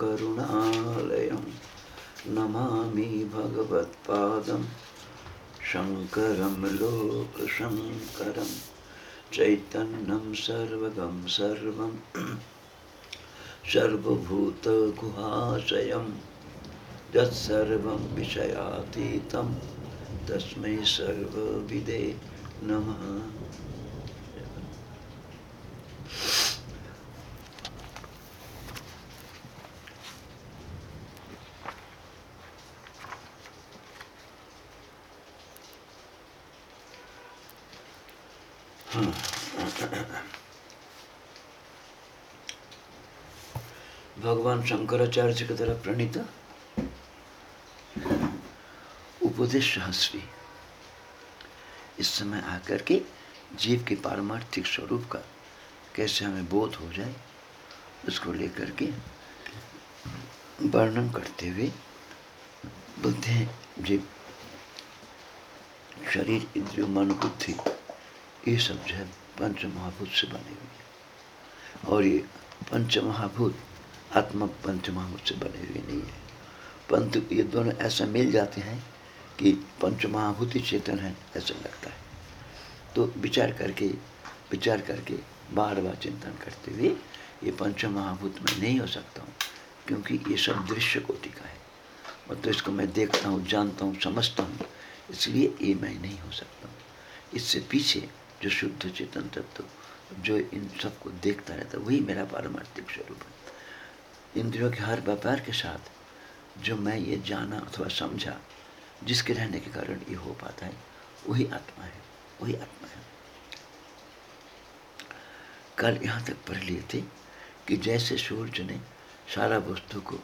करुणालयं नमामि भगवत्पादं शङ्करं लोकशङ्करं चैतन्यं सर्वगं सर्वं सर्वभूतगुहाशयं यत्सर्वं विषयातीतं तस्मै सर्वविदे नमः। शंकराचार्य की तरफ़ प्रणीत। उपदेश सहस्री इस समय आकर के जीव के पारमार्थिक स्वरूप का कैसे हमें बोध हो जाए, उसको लेकर के वर्णन करते हुए बोलते हैं जीव शरीर, इंद्रियों, मन, बुद्धि, ये सब जो है पंच महाभूत से बने हुए और ये पंच महाभूत आत्मा पंच महाभूत से बने हुए नहीं है। परंतु ये दोनों ऐसा मिल जाते हैं कि पंच महाभूत चेतन है, ऐसा लगता है। तो विचार करके विचार करके बार बार चिंतन करते हुए ये पंच महाभूत में नहीं हो सकता हूँ, क्योंकि ये सब दृश्य कोटि का है। मतलब इसको मैं देखता हूँ, जानता हूँ, समझता हूँ, इसलिए ये मैं नहीं हो सकता हूँ। इससे पीछे जो शुद्ध चेतन तत्व, जो इन सबको देखता रहता वही मेरा पारमार्थिक स्वरूप है। इंद्रियों के हर व्यापार के साथ जो मैं ये जाना अथवा समझा, जिसके रहने के कारण ये हो पाता है, वही आत्मा है, वही आत्मा है। कल यहाँ तक पढ़ लिए थे कि जैसे सूर्य ने सारा वस्तु को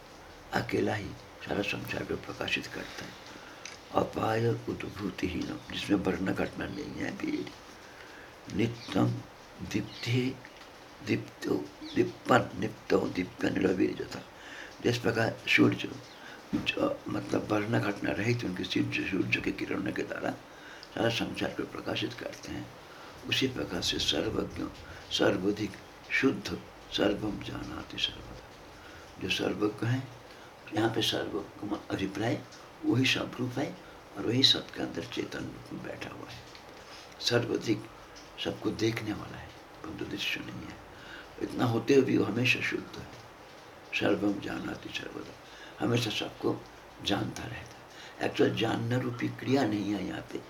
अकेला ही, सारा संसार को प्रकाशित करता है, अपाय उद्भूतिहीन जिसमें वर्ण घटना नहीं है भी नित्यम दीप्ति दीप्तो दीपन निप्तो दीप्य निरवीर जो था। जिस प्रकार सूर्य जो मतलब वर्ण घटना रहित उनके सूर्य सूर्य के किरणों के द्वारा सारा संसार को प्रकाशित करते हैं, उसी प्रकार से सर्वज्ञ, सर्वाधिक शुद्ध सर्वम जानाति सर्वदा। जो सर्वज्ञ है, यहाँ पे सर्व अभिप्राय वही सब रूप है और वही सबके अंदर चेतन रूप में बैठा हुआ है। सर्वाधिक सबको देखने वाला है, परंतु दृश्य नहीं है। इतना होते हुए भी वो हमेशा शुद्ध है। सर्वम जानाति सर्वदा हमेशा सबको जानता रहता है। एक्चुअल जानना रूपी क्रिया नहीं है यहाँ पे।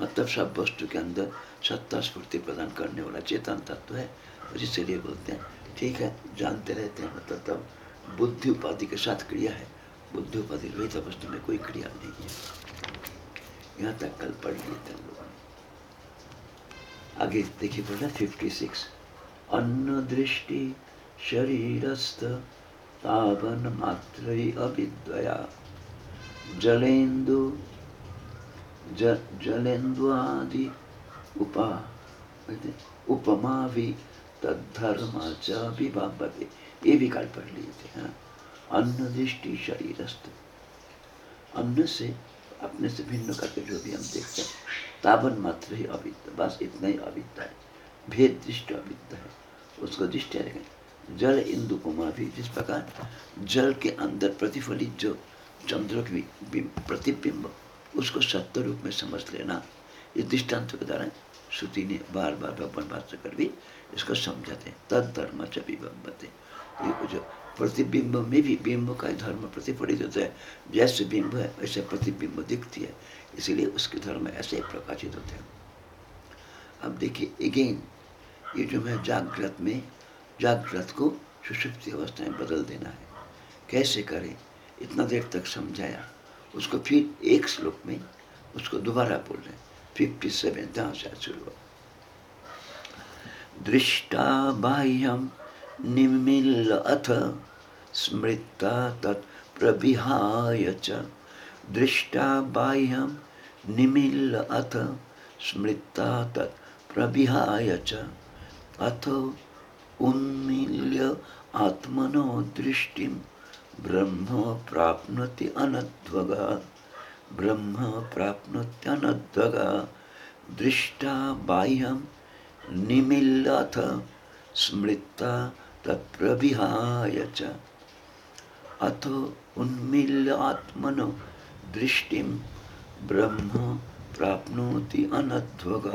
मतलब सब वस्तु के अंदर सत्ता, स्फूर्ति प्रदान करने वाला चेतन तत्व है। इसीलिए बोलते हैं, ठीक है, जानते रहते हैं। मतलब तब बुद्धि उपाधि के साथ क्रिया है। बुद्धि उपाधि रहित वस्तु में कोई क्रिया नहीं है। यहाँ तक कल पढ़ लिए थे लोगों ने। आगे देखिए बोला फिफ्टी सिक्स अन्न दृष्टि शरीरस्थ तावन मात्र अविद्वया। जलेन्दु, ज, जलेन्दुआदि उपा उपमा भी तद्धर्म च विभावते। ये भी कल पढ़ लिए थे हाँ। अन्न दृष्टि शरीरस्थ। अन्न से, अपने से भिन्न करके जो भी हम देखते हैं, तावन मात्र ही अविद्या बस इतना ही अविद्या है। भेद दृष्ट अविद्या है। उसको दृष्टि रखें। जल इंदु कुमार भी जिस प्रकार जल के अंदर प्रतिफलित जो चंद्र की प्रतिबिंब, उसको सत्य रूप में समझ लेना। इस दृष्टांत के द्वारा श्रुति ने बार बार भगवान भाष्य कर भी इसको समझाते हैं। तद धर्म च विबंबते। जो प्रतिबिंब में भी बिंब का धर्म प्रतिफलित होता है। जैसे बिंब है, वैसे प्रतिबिंब दिखती है। इसीलिए उसके धर्म ऐसे प्रकाशित होते हैं। अब देखिए अगेन ये जो है जागृत में, जागृत को सुषुप्ति अवस्था में बदल देना है। कैसे करें? इतना देर तक समझाया। उसको फिर एक श्लोक में उसको दोबारा बोल रहे फिफ्टी सेवन, जहाँ शुरू दृष्टा बाह्यम निमिल अथ स्मृता तत् प्रविहाय च। दृष्टा बाह्यम निमिल अथ स्मृता तत् प्रविहाय च। अथ उन्मील्य आत्मनो दृष्टिं ब्रह्म प्राप्नोति अनध्वगा। ब्रह्म प्राप्नोत्यनध्वगा दृष्टा बाह्यं निमिल्लथ स्मृता तत्प्रविहाय च। अथ उन्मील्य आत्मनो दृष्टि ब्रह्म प्राप्नोति अनध्वग।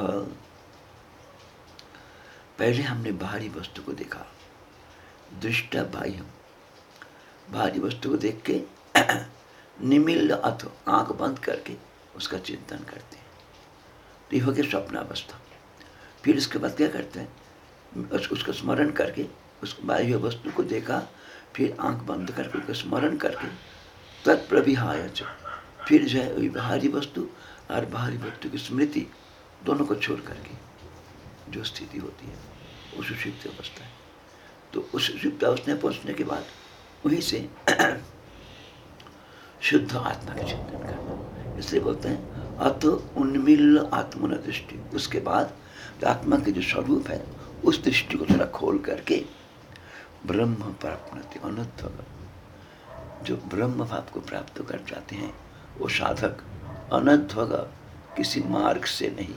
पहले हमने बाहरी वस्तु को देखा। दृष्टा बाह्य बाहरी वस्तु को देख के निमिल अथ आँख बंद करके उसका चिंतन करते हैं। तो ये हो गया स्वप्नावस्था फिर इसके बाद क्या करते हैं? उस, उसको स्मरण करके उस बाह्य वस्तु को देखा फिर आँख बंद करके उसका स्मरण करके तत्प्रविहाय फिर जो है बाहरी वस्तु और बाहरी वस्तु की स्मृति दोनों को छोड़ करके। जो स्थिति होती है वो सुषिप्त अवस्था है। तो उस सुषिप्त अवस्था में पहुँचने के बाद वहीं से शुद्ध आत्मा का चिंतन करना। इसलिए बोलते हैं, अत उन्मिल आत्मन दृष्टि। उसके बाद आत्मा के जो स्वरूप है, उस दृष्टि को थोड़ा खोल करके ब्रह्म प्राप्त अनुत्व जो ब्रह्म भाव को प्राप्त कर जाते हैं, वो साधक अनध्वग किसी मार्ग से नहीं।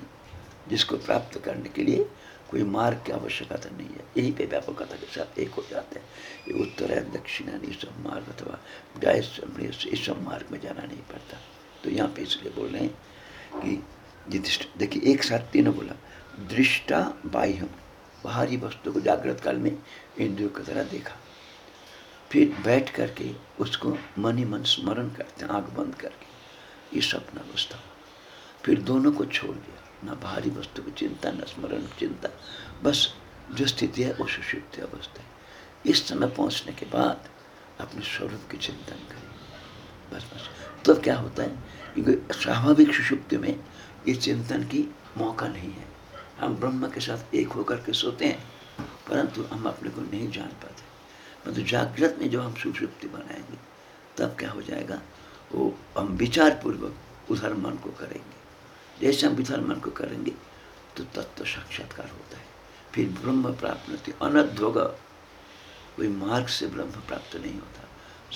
जिसको प्राप्त करने के लिए कोई मार्ग की आवश्यकता नहीं है। यही पे व्यापकता के साथ एक हो जाते हैं। ये उत्तर है दक्षिण ये सब मार्ग अथवा जाय इस सब मार्ग में जाना नहीं पड़ता। तो यहाँ पे इसलिए बोल रहे हैं कि देखिए, एक साथ तीनों बोला। दृष्टा बाह्य बाहरी वस्तु को जागृत काल में इंद्रियों की तरह देखा। फिर बैठ करके उसको मन ही मन स्मरण करते हैं, आँख बंद करके। ये सपना अवस्था फिर दोनों को छोड़ दिया। न भारी वस्तु की चिंता, न स्मरण की चिंता, बस जो स्थिति है वो सुषुप्त अवस्था है। इस समय पहुँचने के बाद अपने स्वरूप की चिंतन करें। बस बस। तो क्या होता है क्योंकि स्वाभाविक सुषुप्ति में ये चिंतन की मौका नहीं है। हम ब्रह्म के साथ एक होकर के सोते हैं, परंतु हम अपने को नहीं जान पाते। परंतु जागृत में जो हम सुषुप्ति बनाएँगे, तब क्या हो जाएगा? वो हम विचार पूर्वक उधर मन को करेंगे। जैसे हम विचार मन को करेंगे तो तत्व साक्षात्कार होता है। फिर ब्रह्म प्राप्त होती अनध्वग कोई मार्ग से ब्रह्म प्राप्त नहीं होता।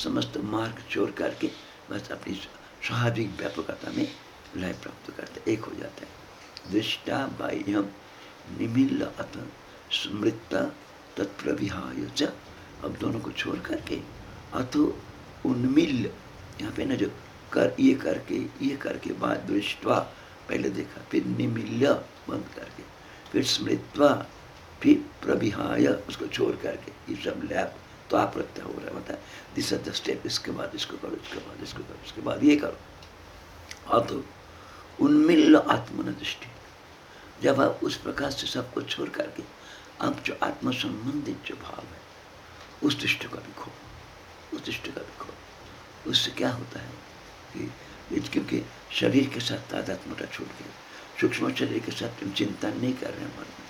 समस्त मार्ग चोर करके बस अपनी स्वाभाविक व्यापकता में लय प्राप्त करते, एक हो जाता है। दृष्टा बाह्यम निमिल अत स्मृत तत्प्रविहाय अब दोनों को छोड़ करके, अतो उन्मिल यहाँ पे ना जो कर, ये करके ये करके बाद दृष्टवा पहले देखा, फिर निमिल्य बंद करके, फिर स्मृत्वा, फिर प्रविहाय उसको छोड़ करके, ये सब लैब तो आप प्रत्यय हो रहा है दिस आर द स्टेप इसके बाद इसको करो, इसके बाद इसको करो, इसके बाद ये करो। अतो उन्मिल्य आत्मन दृष्टि जब आप उस प्रकार से सबको छोड़ करके, अब जो आत्म संबंधित जो भाव है, उस दृष्टि का भी खो, उस दृष्टि का भी खो। उससे क्या होता है कि क्योंकि शरीर के साथ तादात्मता छूट गया। सूक्ष्म शरीर के साथ तुम चिंता नहीं कर रहे मन में।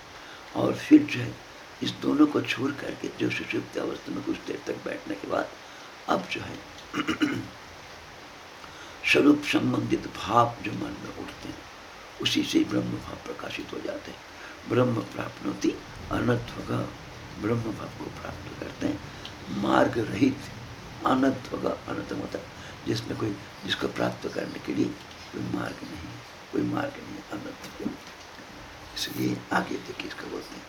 और फिर जो है, इस दोनों को छोड़ करके जो सुषुप्त अवस्था में कुछ देर तक बैठने के बाद अब जो है, स्वरूप संबंधित भाव जो मन में उठते हैं, उसी से ब्रह्म भाव प्रकाशित हो जाते हैं। ब्रह्म प्राप्त होती अनत्वगा ब्रह्म भाव को प्राप्त करते हैं। मार्ग रहित अनत्वगा अनंत मतलब जिसमें कोई, जिसको प्राप्त करने के लिए कोई मार्ग नहीं कोई मार्ग नहीं अनंत इसलिए आगे देखिए इसको बोलते हैं।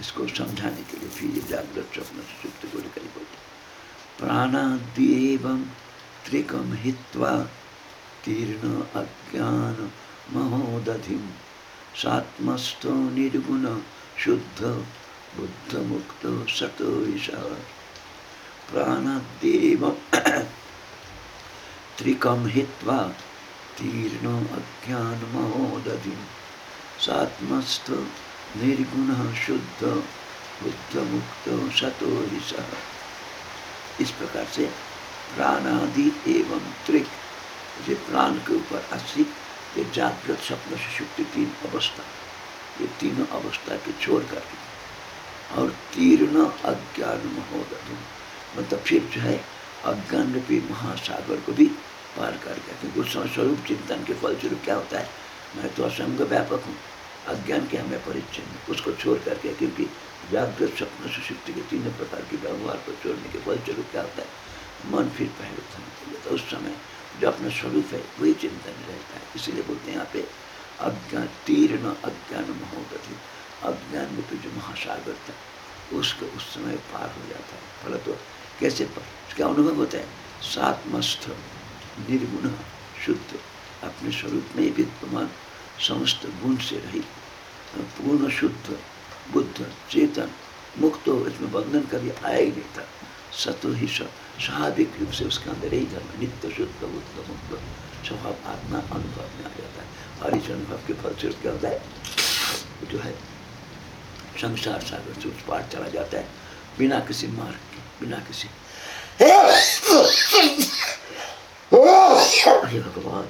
इसको समझाने के लिए फिर जागृत स्वप्न सुप्त को लेकर बोलते प्राणाद्येवं त्रिकम हित्वा तीर्ण अज्ञान महोदधि सात्मस्थो निर्गुण शुद्ध बुद्ध मुक्त सतो प्राणाद्येवं त्रिकम हित्वा तीर्ण अज्ञान महोदधि सात्मस्थ निर्गुण शुद्ध बुद्ध मुक्त सतो इस प्रकार से प्राणादि एवं त्रिक, ये प्राण के ऊपर आश्रित ये जागृत स्वप्न सुषुप्ति तीन अवस्था, ये तीनों अवस्था के छोड़ करके और तीर्ण अज्ञान महोदधि मतलब फिर जो है अज्ञान रूपी महासागर को भी पार कर गया क्योंकि उस स्वरूप चिंतन के फलस्वरूप क्या होता है? मैं तो असंग व्यापक हूँ। अज्ञान के हमें परिचय उसको छोड़ करके, क्योंकि जागृत स्वप्न सुशक्ति के तीनों प्रकार के व्यवहार को छोड़ने के फलस्वरूप क्या होता है? मन फिर पहले समय के लिए। तो उस समय जो अपना स्वरूप है, वही चिंतन रहता है। इसीलिए बोलते हैं यहाँ पे, अज्ञान, तीर्ण अज्ञान महोदधि अज्ञान में तो जो महासागर था, उसको उस समय पार हो जाता है। फल तो कैसे क्या अनुभव होता है सात्मस्थ निर्गुण शुद्ध अपने स्वरूप में विद्यमान समस्त गुण से रहित पूर्ण शुद्ध, बुद्ध, चेतन, मुक्त हो इसमें बंधन कभी आया ही नहीं था। सतो ही स्वाभाविक रूप से उसके अंदर ही धर्म नित्य शुद्ध, बुद्ध, मुक्त, स्वभाव, आत्मा, अनुभव में आ जाता है। और इस अनुभव के फलस्वरूप क्या होता है? जो है, संसार सागर से उस पार चला जाता है। बिना किसी मार्ग के, बिना किसी you have a lot.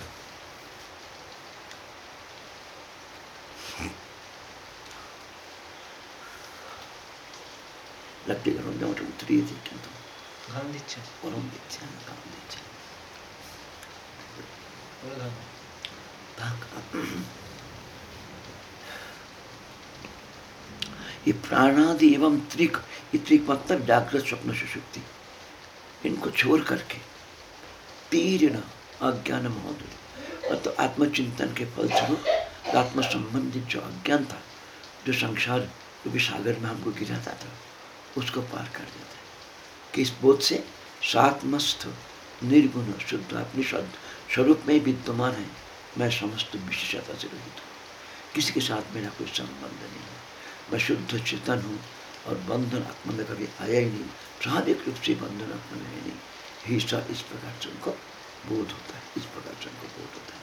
लट्टी करो उतरी है जी क्या तो गान दीच्छा और हम दीच्छा ना गान दीच्छा और गान भाग ये प्राणादि एवं त्रिक ये त्रिक मतलब जागृत स्वप्न सुषुप्ति इनको छोड़ करके तीर्ण अज्ञान महोदय। तो आत्मचिंतन के फलस्वरूप आत्म संबंधित जो अज्ञान था, जो संसार जो भी सागर में हमको गिराता था, उसको पार कर देता है। किस बोध से? सात्मस्थ, निर्गुण, शुद्ध, अपनी स्वरूप में विद्यमान है। मैं समस्त विशेषता से रहित हूँ। किसी के साथ मेरा कोई संबंध नहीं है। मैं शुद्ध चेतन हूँ और बंधन आत्मा में कभी आया ही नहीं। स्वाभाविक रूप से बंधन आत्मा में नहीं। ही इस प्रकार से उनको बोध होता है इस प्रकार से उनको बोध होता है।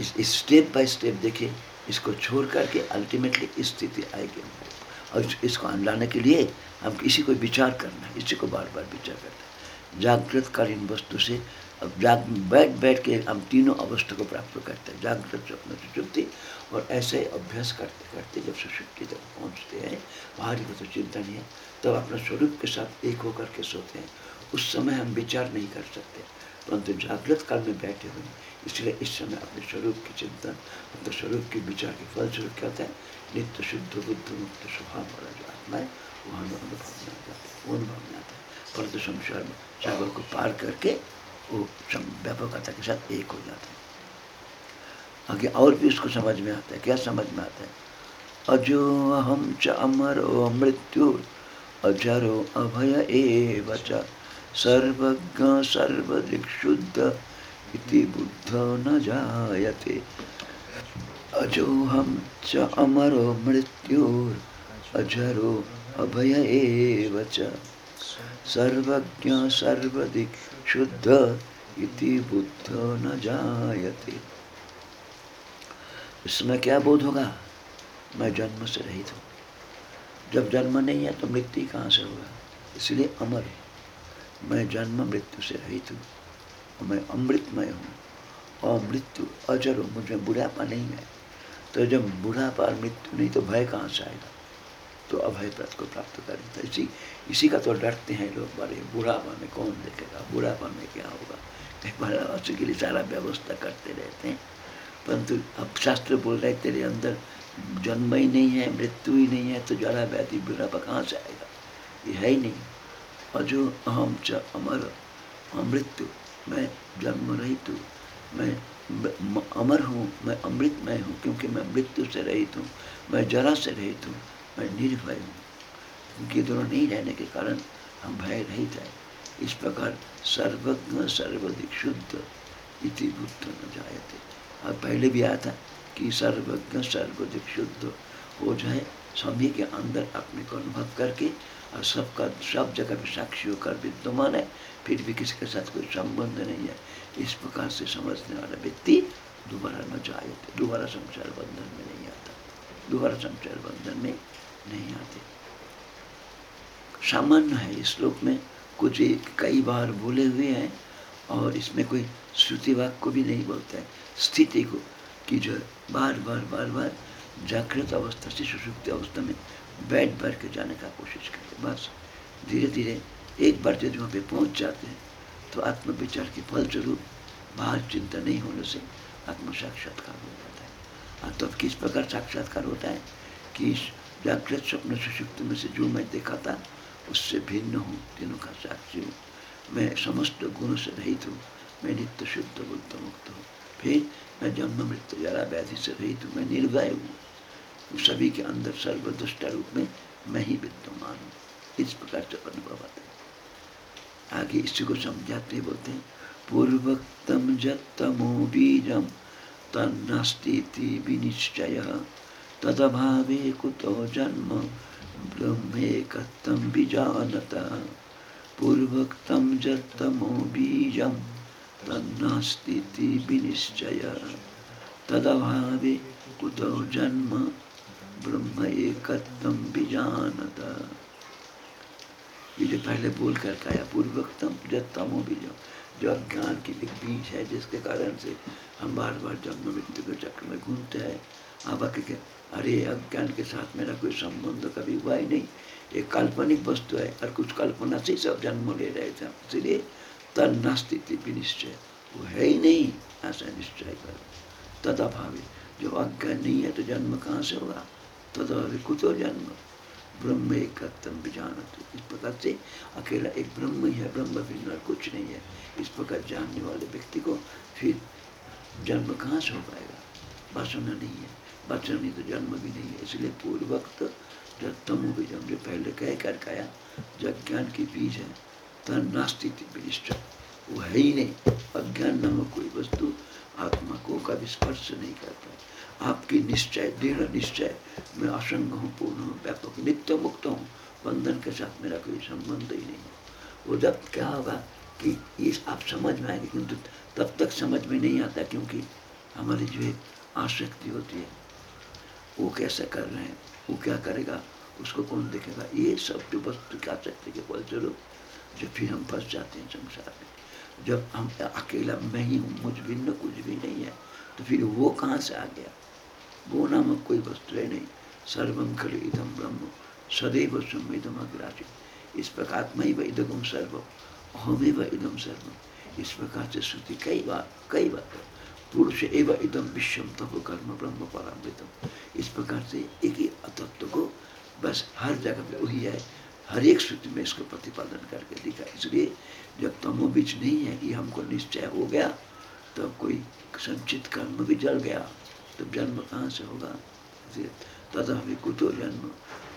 इस, इस स्टेप बाय स्टेप देखिए इसको छोड़ करके अल्टीमेटली स्थिति आएगी। हमारे और इसको लाने के लिए हम किसी को विचार करना है इसी को बार बार विचार करना है। जागृत कालीन वस्तु से अब जाग बैठ बैठ के हम तीनों अवस्था को प्राप्त करते हैं। जागृत स्वप्न सुषुप्ति और ऐसे अभ्यास करते करते जब सुषुप्ति तक पहुँचते हैं बाहरी को तो चिंता नहीं है। तब अपने स्वरूप के साथ एक होकर के सोते हैं। उस समय हम विचार नहीं कर सकते, परंतु जागृत काल में बैठे हुए इसलिए इस समय अपने स्वरूप के चिंतन, अपने स्वरूप के विचार के फलस्वरूप क्या होता है? नित्य शुद्ध, बुद्ध मुक्त स्वभाव वाला जो आत्मा है, वो हमें अनुभव में आता है, वो अनुभव में आता है। परंतु संसार में सागर को पार करके वो व्यापकता के साथ एक हो जाता है। आगे और भी उसको समझ में आता है। क्या समझ में आता है? अजो अहम च अमरो मृत्यु अजरो अभय एव च। सर्वज्ञ सर्वदिक् शुद्ध इति बुद्ध न जायते। अजोहम च अमरो मृत्युर अजरो अभय एव च। सर्वज्ञ सर्वदिक शुद्ध इति बुद्ध न जायते। इसमें क्या बोध होगा? मैं जन्म से रहित हूँ। जब जन्म नहीं है तो मृत्यु कहाँ से होगा? इसलिए अमर है। मैं जन्म मृत्यु से रहित हूँ मैं अमृतमय हूँ और मृत्यु अजर हो, मुझे बुढ़ापा नहीं है। तो जब बुढ़ापा और मृत्यु नहीं तो भय कहाँ से आएगा? तो अभय प्रत को प्राप्त करें। तो इसी इसी का तो डरते हैं लोग बड़े बुढ़ापा में कौन देखेगा? बुढ़ापा में क्या होगा? उसी के लिए सारा व्यवस्था करते रहते हैं। परंतु अब शास्त्र बोल रहे तेरे अंदर जन्म ही नहीं है, मृत्यु ही नहीं है तो जरा व्याधि बुढ़ापा कहाँ से आएगा। ये है ही नहीं। अजो अहम च अमर, अमृत्यु। मैं जन्म रहित हूँ। मैं अमर हूँ। मैं अमृतमय हूँ, क्योंकि मैं मृत्यु से रहित हूँ। मैं जरा से रहित हूँ। मैं निर्भय हूँ। क्योंकि दोनों नहीं रहने के कारण हम भय रहित है। इस प्रकार सर्वज्ञ सर्वधिक शुद्ध इति बुद्ध न जायते। और पहले भी आया था। कि सर्वज्ञ सर्वधिक शुद्ध हो जाए। सभी के अंदर अपने को अनुभव करके और सबका, सब जगह पे साक्षी होकर विद्यमान है, फिर भी किसी के साथ कोई संबंध नहीं है। इस प्रकार से समझने वाला व्यक्ति दोबारा न जाए, दोबारा संसार बंधन में नहीं आता, दोबारा संसार बंधन में नहीं आते। सामान्य है इस श्लोक में, कुछ एक कई बार बोले हुए हैं और इसमें कोई श्रुति वाक को भी नहीं बोलता है। स्थिति को कि जो बार बार बार बार जागृत अवस्था से सुसुप्त अवस्था में बैठ बैठ के जाने का कोशिश करते बस धीरे धीरे एक बार जब वहाँ पे पहुँच जाते हैं तो आत्म विचार के फलस्वरूप बाहर चिंता नहीं होने से आत्म साक्षात्कार हो जाता है। हाँ तो किस प्रकार साक्षात्कार होता है कि जागृत स्वप्न सुषुप्त में से जो मैं देखा था, उससे भिन्न हूँ, तीनों का साक्षी हूँ। मैं समस्त गुणों से रहित हूँ, मैं नित्य शुद्ध बुद्ध मुक्त हूँ। फिर मैं जन्म मृत्यु जरा व्याधि से रहित हूँ मैं निर्भय हूँ सभी के अंदर सर्वदुष्ट रूप में मैं ही विद्यमान हूँ इस प्रकार से अनुभव आता है आगे इसी को समझाते बोलते हैं पूर्वक्तम जमो बीजम तन्नास्ती विनिश्चय तदभावे कुतो जन्म ब्रह्मेकत्तं बीजानत पूर्वक्तं जत्तमो बीजं तन्नास्तीति विनिश्चय। तदभावे कुतो जन्म ब्रह्म एकत्तम बीजानत ये जो पहले बोल कर कहा पूर्वक्तम जत्तमो बीजम जो अज्ञान की एक बीज है, जिसके कारण से हम बार बार जन्म मृत्यु के चक्र में घूमते हैं। आप आके अरे, अज्ञान के साथ मेरा कोई संबंध कभी हुआ ही नहीं। एक काल्पनिक वस्तु है और कुछ कल्पना से सब जन्म ले रहे थे इसलिए तद नास्तित्व विनिश्चय। वो है ही नहीं, ऐसा निश्चय कर। तद अभावी जो अज्ञान नहीं है तो जन्म कहाँ से होगा? तद कुतो जन्म। ब्रह्म एक जानत इस प्रकार से अकेला एक ब्रह्म ही है, ब्रह्म भिन्न कुछ नहीं है। इस प्रकार जानने वाले व्यक्ति को फिर जन्म कहाँ से हो पाएगा? वासना नहीं है। बच्चा नहीं तो जन्म भी नहीं है। इसलिए पूर्व वक्त जब तमु बीजम जो पहले कह कर खाया जब ज्ञान की बीज है तन नास्तिक विनिष्ठ वो है ही नहीं अज्ञान नामक कोई वस्तु आत्मा को कभी स्पर्श नहीं करता। आपकी निश्चय, दृढ़ निश्चय, मैं असंग हूँ, पूर्ण हूँ, व्यापक, नित्य मुक्त हूँ, बंधन के साथ मेरा कोई संबंध ही नहीं। वो जब क्या होगा कि ये आप समझ में आएँगे, किंतु तब तक समझ में नहीं आता क्योंकि हमारी जो एक आसक्ति होती है, वो कैसे कर रहे हैं, वो क्या करेगा, उसको कौन देखेगा? ये सब जो वस्तु की आसक्ति के फल चलो जो फिर हम फंस जाते हैं संसार में। जब हम अकेला, मैं ही हूँ, मुझ भिन्न कुछ भी नहीं है तो फिर वो कहाँ से आ गया? वो नामक कोई वस्तु है नहीं। सर्वम खल इदम ब्रह्म, सदैव इदम अग्रासी इस प्रकार मैं इदगम सर्व अहमे इदम सर्व इस प्रकार से श्रुति कई बार कई बार पुरुष एवं इदम विश्वम तब कर्म ब्रह्म परामृतम। इस प्रकार से एक ही तत्व को बस हर जगह पे वही है। हर एक श्रुति में इसको प्रतिपादन करके दिखा इसलिए जब तमो बीच नहीं है कि हमको निश्चय हो गया तो कोई संचित कर्म भी जल गया। तो जन्म कहाँ से होगा? तथा हमें कुतो जन्म,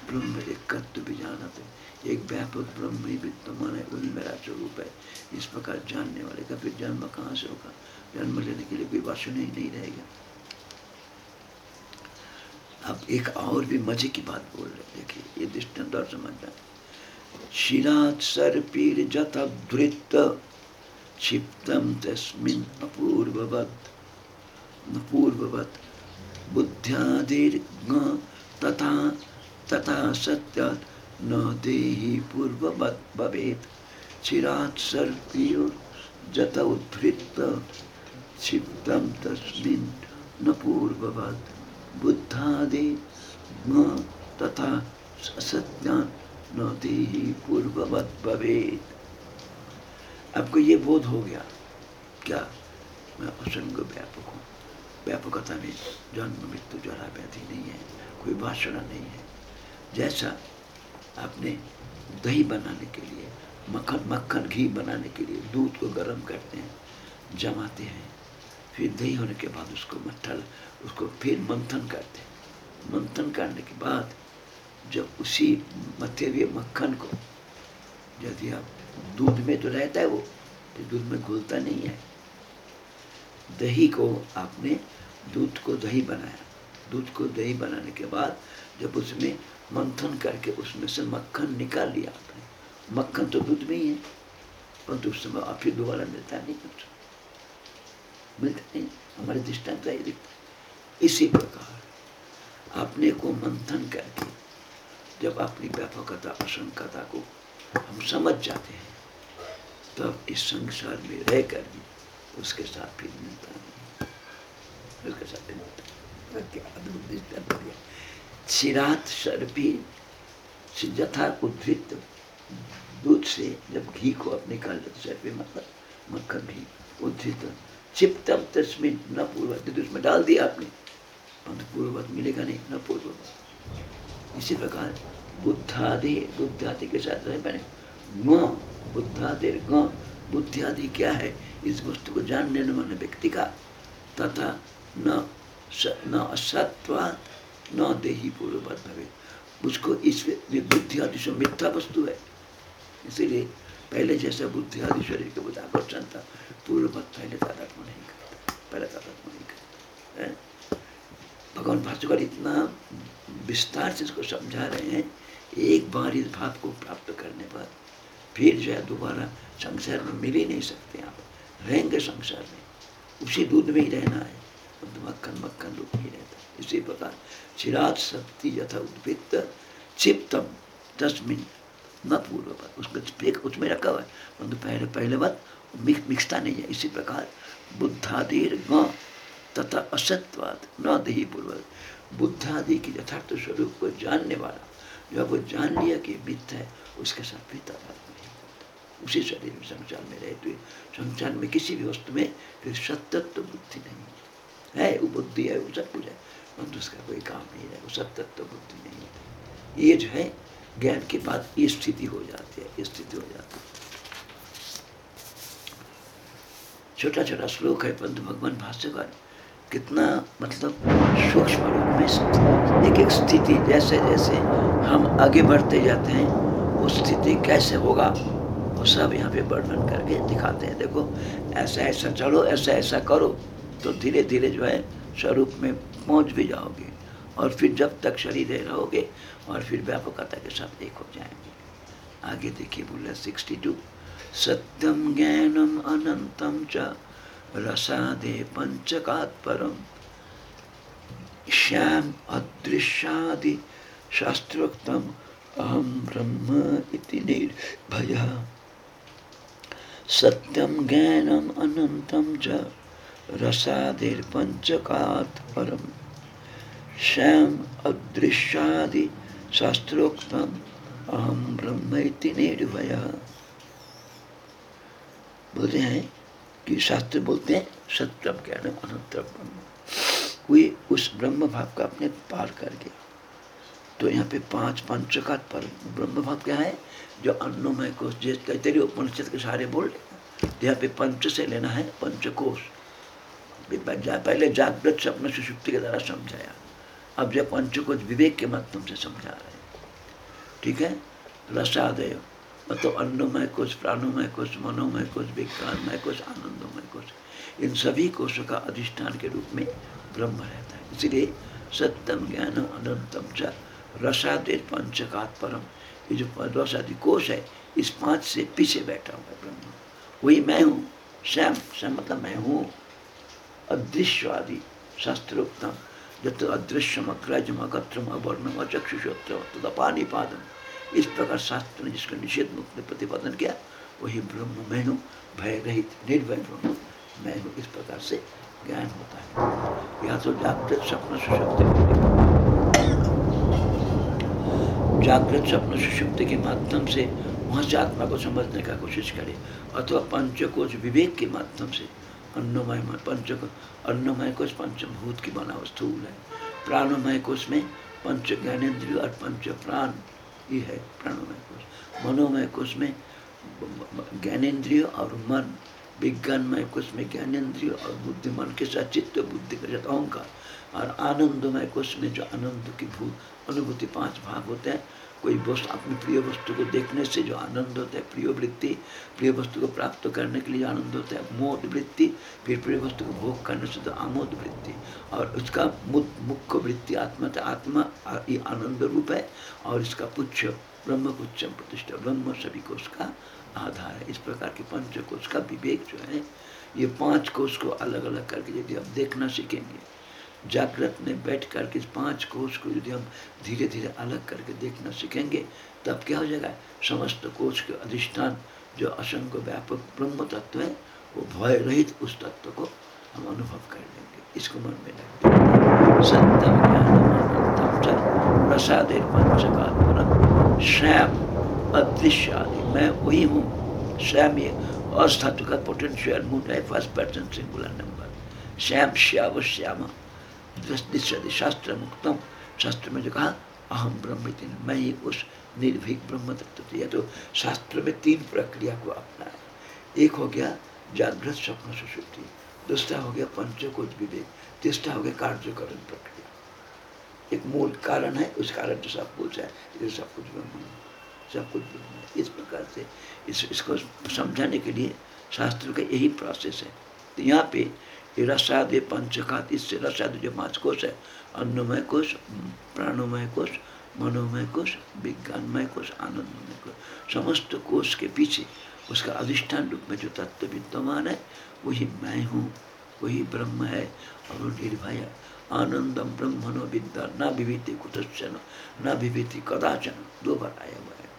ब्रह्म एक कत्व भी जाना थे एक व्यापक ब्रह्म ही विद्यमान है, वही मेरा स्वरूप है। इस प्रकार जानने वाले का फिर जन्म कहाँ से होगा? जन्म लेने के लिए कोई वासना ही नहीं रहेगा। अब एक और भी मज़े की बात बोल रहे देखिए, ये दृष्टांत और समझ जाए शिरात सर्पीर जतधृत क्षिप्तम तस्मिन् अपूर्ववत् अपूर्ववत् बुद्ध्यादिर् तथा तथा सत्य न देहि पूर्ववत् भवेत् चिरात् सर्पीर जत उद्धृत क्षिप्तम तस्मिन् न पूर्ववत् बुद्धादि तथा असत्यान न देहि पूर्ववत भवेत। आपको ये बोध हो गया? क्या? मैं असंग व्यापक हूँ। व्यापकता में जन्म, मृत्यु जरा व्याधि नहीं है। कोई वासना नहीं है। जैसा आपने दही बनाने के लिए, मक्खन मक्खन घी बनाने के लिए दूध को गर्म करते हैं, जमाते हैं, फिर दही होने के बाद उसको मट्ठा उसको फिर मंथन करते हैं। मंथन करने के बाद जब उसी मथे हुए मक्खन को यदि आप दूध में तो रहता है वो तो दूध में घुलता नहीं है। दही को आपने दूध को दही बनाया। दूध को दही बनाने के बाद जब उसमें मंथन करके उसमें से मक्खन निकाल लिया आपने। मक्खन तो दूध में ही है, परंतु उस समय आप फिर दोबारा मिलता नहीं कुछ। मिलता नहीं, हमारे दृष्टांत दिखता इसी प्रकार अपने को मंथन करके जब अपनी व्यापकता असंकता को हम समझ जाते हैं, तब इस संसार में रह कर भी उसके साथ फिर मिलता नहीं उसके साथ मिलता अद्भुत चिरात सर्पी यथा उद्धृत दूध से जब घी को अपने लेते सर्पी मतलब मक्खन घी उद्धृत चिप्तम तस्मिन न पूर्ववत। उसमें डाल दिया आपने पूर्ववत मिलेगा नहीं, न पूर्ववत। इसी प्रकार बुद्धादि बुद्धादि के साथ रहे मैंने ग बुद्धादि ग बुद्धियादि क्या है? इस वस्तु को जानने वाले व्यक्ति का। तथा न न असत्वा न देही पूर्ववत भवे। उसको इस बुद्धि आदि से मिथ्या वस्तु है। इसीलिए पहले जैसा बुद्धि आदि शरीर के बुद्ध आकर्षण था पूर्व पहले तादात्म नहीं करता, पहले तादात्म नहीं करता। भगवान भास्कर इतना विस्तार से इसको समझा रहे हैं एक बार इस भाव को प्राप्त करने पर फिर जो है दोबारा संसार में मिल ही नहीं सकते आप। रहेंगे संसार में। उसी दूध में ही रहना है। मक्खन मक्खन दूध ही रहता है। इसी प्रकार चिराग शक्ति यथा उद्भित चिप्तम तस्मिन न पूर्ववत। उसको फेंक उसमें रखा हुआ है। परंतु पहले पहले बात मिक्सता नहीं है। इसी प्रकार बुद्धादिर ग तथा असत्वाद न दही पूर्वक बुद्धादि की यथार्थ स्वरूप को जानने वाला जब वो जान लिया कि मिथ्या है, उसके साथ भी तादाद नहीं उसी शरीर में संसार में रहते हुए संसार में किसी भी वस्तु में फिर सतत्व बुद्धि नहीं है। वो बुद्धि है, वो सब कुछ है, परंतु उसका कोई काम नहीं है, वो सतत्व बुद्धि नहीं है। ये जो है, ज्ञान के बाद ये स्थिति हो जाती है स्थिति हो जाती है। छोटा छोटा श्लोक है, परंतु भगवान भाष्यकार कितना मतलब सूक्ष्म रूप में एक एक स्थिति जैसे जैसे हम आगे बढ़ते जाते हैं, वो स्थिति कैसे होगा, वो सब यहाँ पे वर्णन करके दिखाते हैं। देखो ऐसा ऐसा चलो ऐसा ऐसा करो तो धीरे धीरे जो है, स्वरूप में पहुँच भी जाओगे, और फिर जब तक शरीर रहोगे, और फिर व्यापकता के साथ एक हो जाएँगे। आगे देखिए, बोले, सिक्सटी टू, सत्यम ज्ञानम अनंतम च रसादे पंचकात परम। श्याम अदृश्यादि शास्त्रोक्तम अहम ब्रह्म इति निर्भय। सत्यम ज्ञानम अनंतम च रसादेर पंचकात परम। श्याम अदृश्यादि शास्त्रोक्तम अहम ब्रह्म इति निर्भय। बोलते हैं कि शास्त्र बोलते हैं, सत्यम ज्ञान अनंत ब्रह्म। कोई उस ब्रह्म भाव का अपने पार कर गया तो यहाँ पे पाँच पंच का पर ब्रह्म भाव क्या है? जो अन्नमय कोश जिस तेरे उपनिषद के सारे बोल, यहाँ पे पंच से लेना है, पंचकोश। पहले जागृत स्वप्न सुषुप्ति के द्वारा समझाया। अब जो पंचकोश विवेक के माध्यम से समझा रहे हैं। ठीक है? रसादय। मतलब अन्नमय कोष प्राणोमय कोष मनोमय कोष विज्ञानमय कोष आनंदमय कोष इन सभी कोषों का अधिष्ठान के रूप में ब्रह्म रहता है। इसलिए सत्यम ज्ञान अनंतम च रसादि पंचकात परम। ये जो रसादि कोष है, इस पाँच से पीछे बैठा हुआ है ब्रह्म। वही मैं हूँ श्याम श्याम मतलब मैं हूँ। अदृश्य आदि शास्त्रोक्तम। जत अदृश्यम अग्रजम अगत्रम अवर्णम अचक्षुषोत्र तदपानी पादम इस प्रकार शास्त्र ने जिसका निषेध मुक्त में प्रतिपादन किया। वही ब्रह्म मैं हूँ भय रहित निर्भय ब्रह्म मैं हूँ इस प्रकार से ज्ञान होता है। या तो जागृत स्वप्न सुशक्ति जागृत स्वप्न सुषुप्ति के माध्यम से वहाँ से आत्मा को समझने का कोशिश करे, अथवा पंचकोश विवेक के माध्यम से। अन्नमय पंच अन्नमय कोश पंचभूत की बना स्थूल है। प्राणमय कोश में पंच ज्ञानेन्द्रिय और पंच प्राण ये है प्राणमय कोश मनोमय कोश में ज्ञानेन्द्रिय और मन विज्ञानमय कोश में ज्ञानेन्द्रिय और बुद्धि मन के साथ चित्त बुद्धि के साथ अहंकार और आनंदमय कोश में जो आनंद की भूत अनुभूति पाँच भाग होते हैं कोई वस्तु, अपनी प्रिय वस्तु को देखने से जो आनंद होता है, प्रिय वृत्ति, प्रिय वस्तु को प्राप्त करने के लिए आनंद होता है, मोद वृत्ति, फिर प्रिय वस्तु को भोग करने से तो आमोद वृत्ति। और उसका मुख्य वृत्ति आत्मा तो आत्मा ये आनंद रूप है, और इसका पुच्छ, ब्रह्म पुच्छ प्रतिष्ठा, ब्रह्म सभी को उसका आधार है। इस प्रकार के पंच कोष का विवेक जो है, ये पाँच कोष को अलग अलग करके यदि आप देखना सीखेंगे जागृत में बैठ कर के पाँच कोष को यदि हम धीरे धीरे अलग करके देखना सीखेंगे, तब क्या हो जाएगा? समस्त कोष के अधिष्ठान, जो असंख्य व्यापक ब्रह्म तत्व है, वो भय रहित उस तत्व को हम अनुभव कर लेंगे। इसको मन में रखते सत्यम ज्ञान प्रसाद श्याम अदृश्य आदि मैं वही हूँ। श्याम ये का पोटेंशियल मूड है फ़र्स्ट पर्सन सिंगुलर नंबर श्याम श्याव श्यामा। शास्त्र मुक्तम शास्त्र में जो कहा अहम ब्रह्म मैं ही उस निर्भीक ब्रह्म तत्व यह तो शास्त्र में तीन प्रक्रिया को अपना एक हो गया जागृत स्वप्न सुशुद्धि दूसरा हो गया पंचकोज विवेक तीसरा हो गया कार्यकरण प्रक्रिया। एक मूल कारण है, उस कारण से सब कुछ है। ये सब कुछ ब्रह्म सब कुछ ब्रह्म है। इस प्रकार से इस, इसको समझाने के लिए शास्त्र का यही प्रोसेस है। तो यहाँ पे रसाद ये पंचकात इससे रसाद जो पाँच कोष है, अन्नमय कोष प्राणोमय कोष मनोमय कोष विज्ञानमय कोष आनंदमय कोष समस्त कोष के पीछे उसका अधिष्ठान रूप में जो तत्व विद्यमान है, वही मैं हूँ, वही ब्रह्म है और वो निर्भय आनंदम ब्रह्मणो विद्या, न विभीति कुतन न विभीति कदाचन, दो बार आया हुआ है।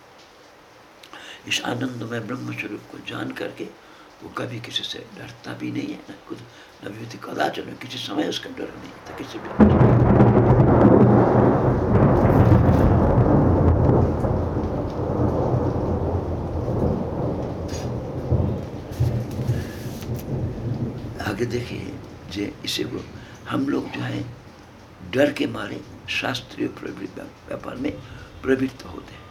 इस आनंदमय ब्रह्म स्वरूप को जान करके वो कभी किसी से डरता भी नहीं है, न खुद विभूति कदाचन किसी समय उसका डर नहीं था किसी भी आगे देखिए जे इसे वो, हम लोग जो है, डर के मारे शास्त्रीय व्यापार में प्रवृत्त होते हैं।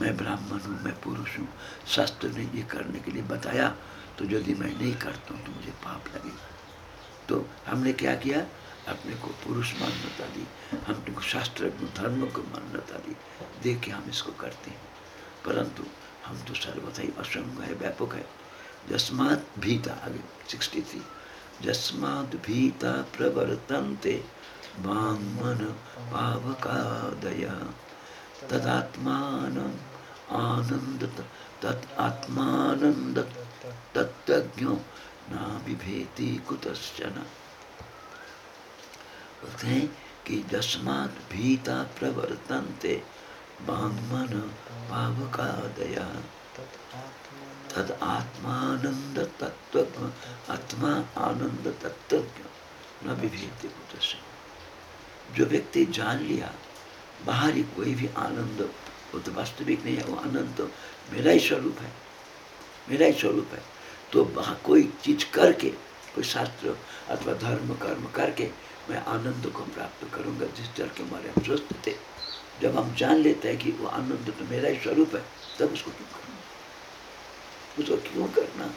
मैं ब्राह्मण हूँ, मैं पुरुष हूँ, शास्त्र ने ये करने के लिए बताया तो यदि मैं नहीं करता हूँ तो मुझे पाप लगेगा। तो हमने क्या किया? अपने को पुरुष मान्यता दी। हमने को शास्त्र धर्म को मान्यता दी। देख के हम इसको करते हैं। परंतु हम तो सर्वथा ही असंग है, व्यापक है। जस्मात भीता, आगे सिक्सटी थ्री जस्मात भीता प्रवर्तन्ते वांग मन पावकादय। तदात्मान आनंद तत् आत्मानंद तत्ज्ञो कुतश्चन बोलते हैं कि भीता प्रवर्तन्ते तद आत्मानंद तत्व आत्मा आनंद तत्व न जो व्यक्ति जान लिया, बाहरी कोई भी आनंद, वो तो वास्तविक नहीं है, वो आनंद तो मेरा ही स्वरूप है। मेरा ही स्वरूप है। तो वहाँ कोई चीज़ करके, कोई शास्त्र अथवा धर्म, कर्म करके मैं आनंद को प्राप्त करूँगा जिस डर के मारे हम स्वस्थ थे। जब हम जान लेते हैं कि वो आनंद तो मेरा ही स्वरूप है, तब उसको क्यों करना? उसको क्यों करना?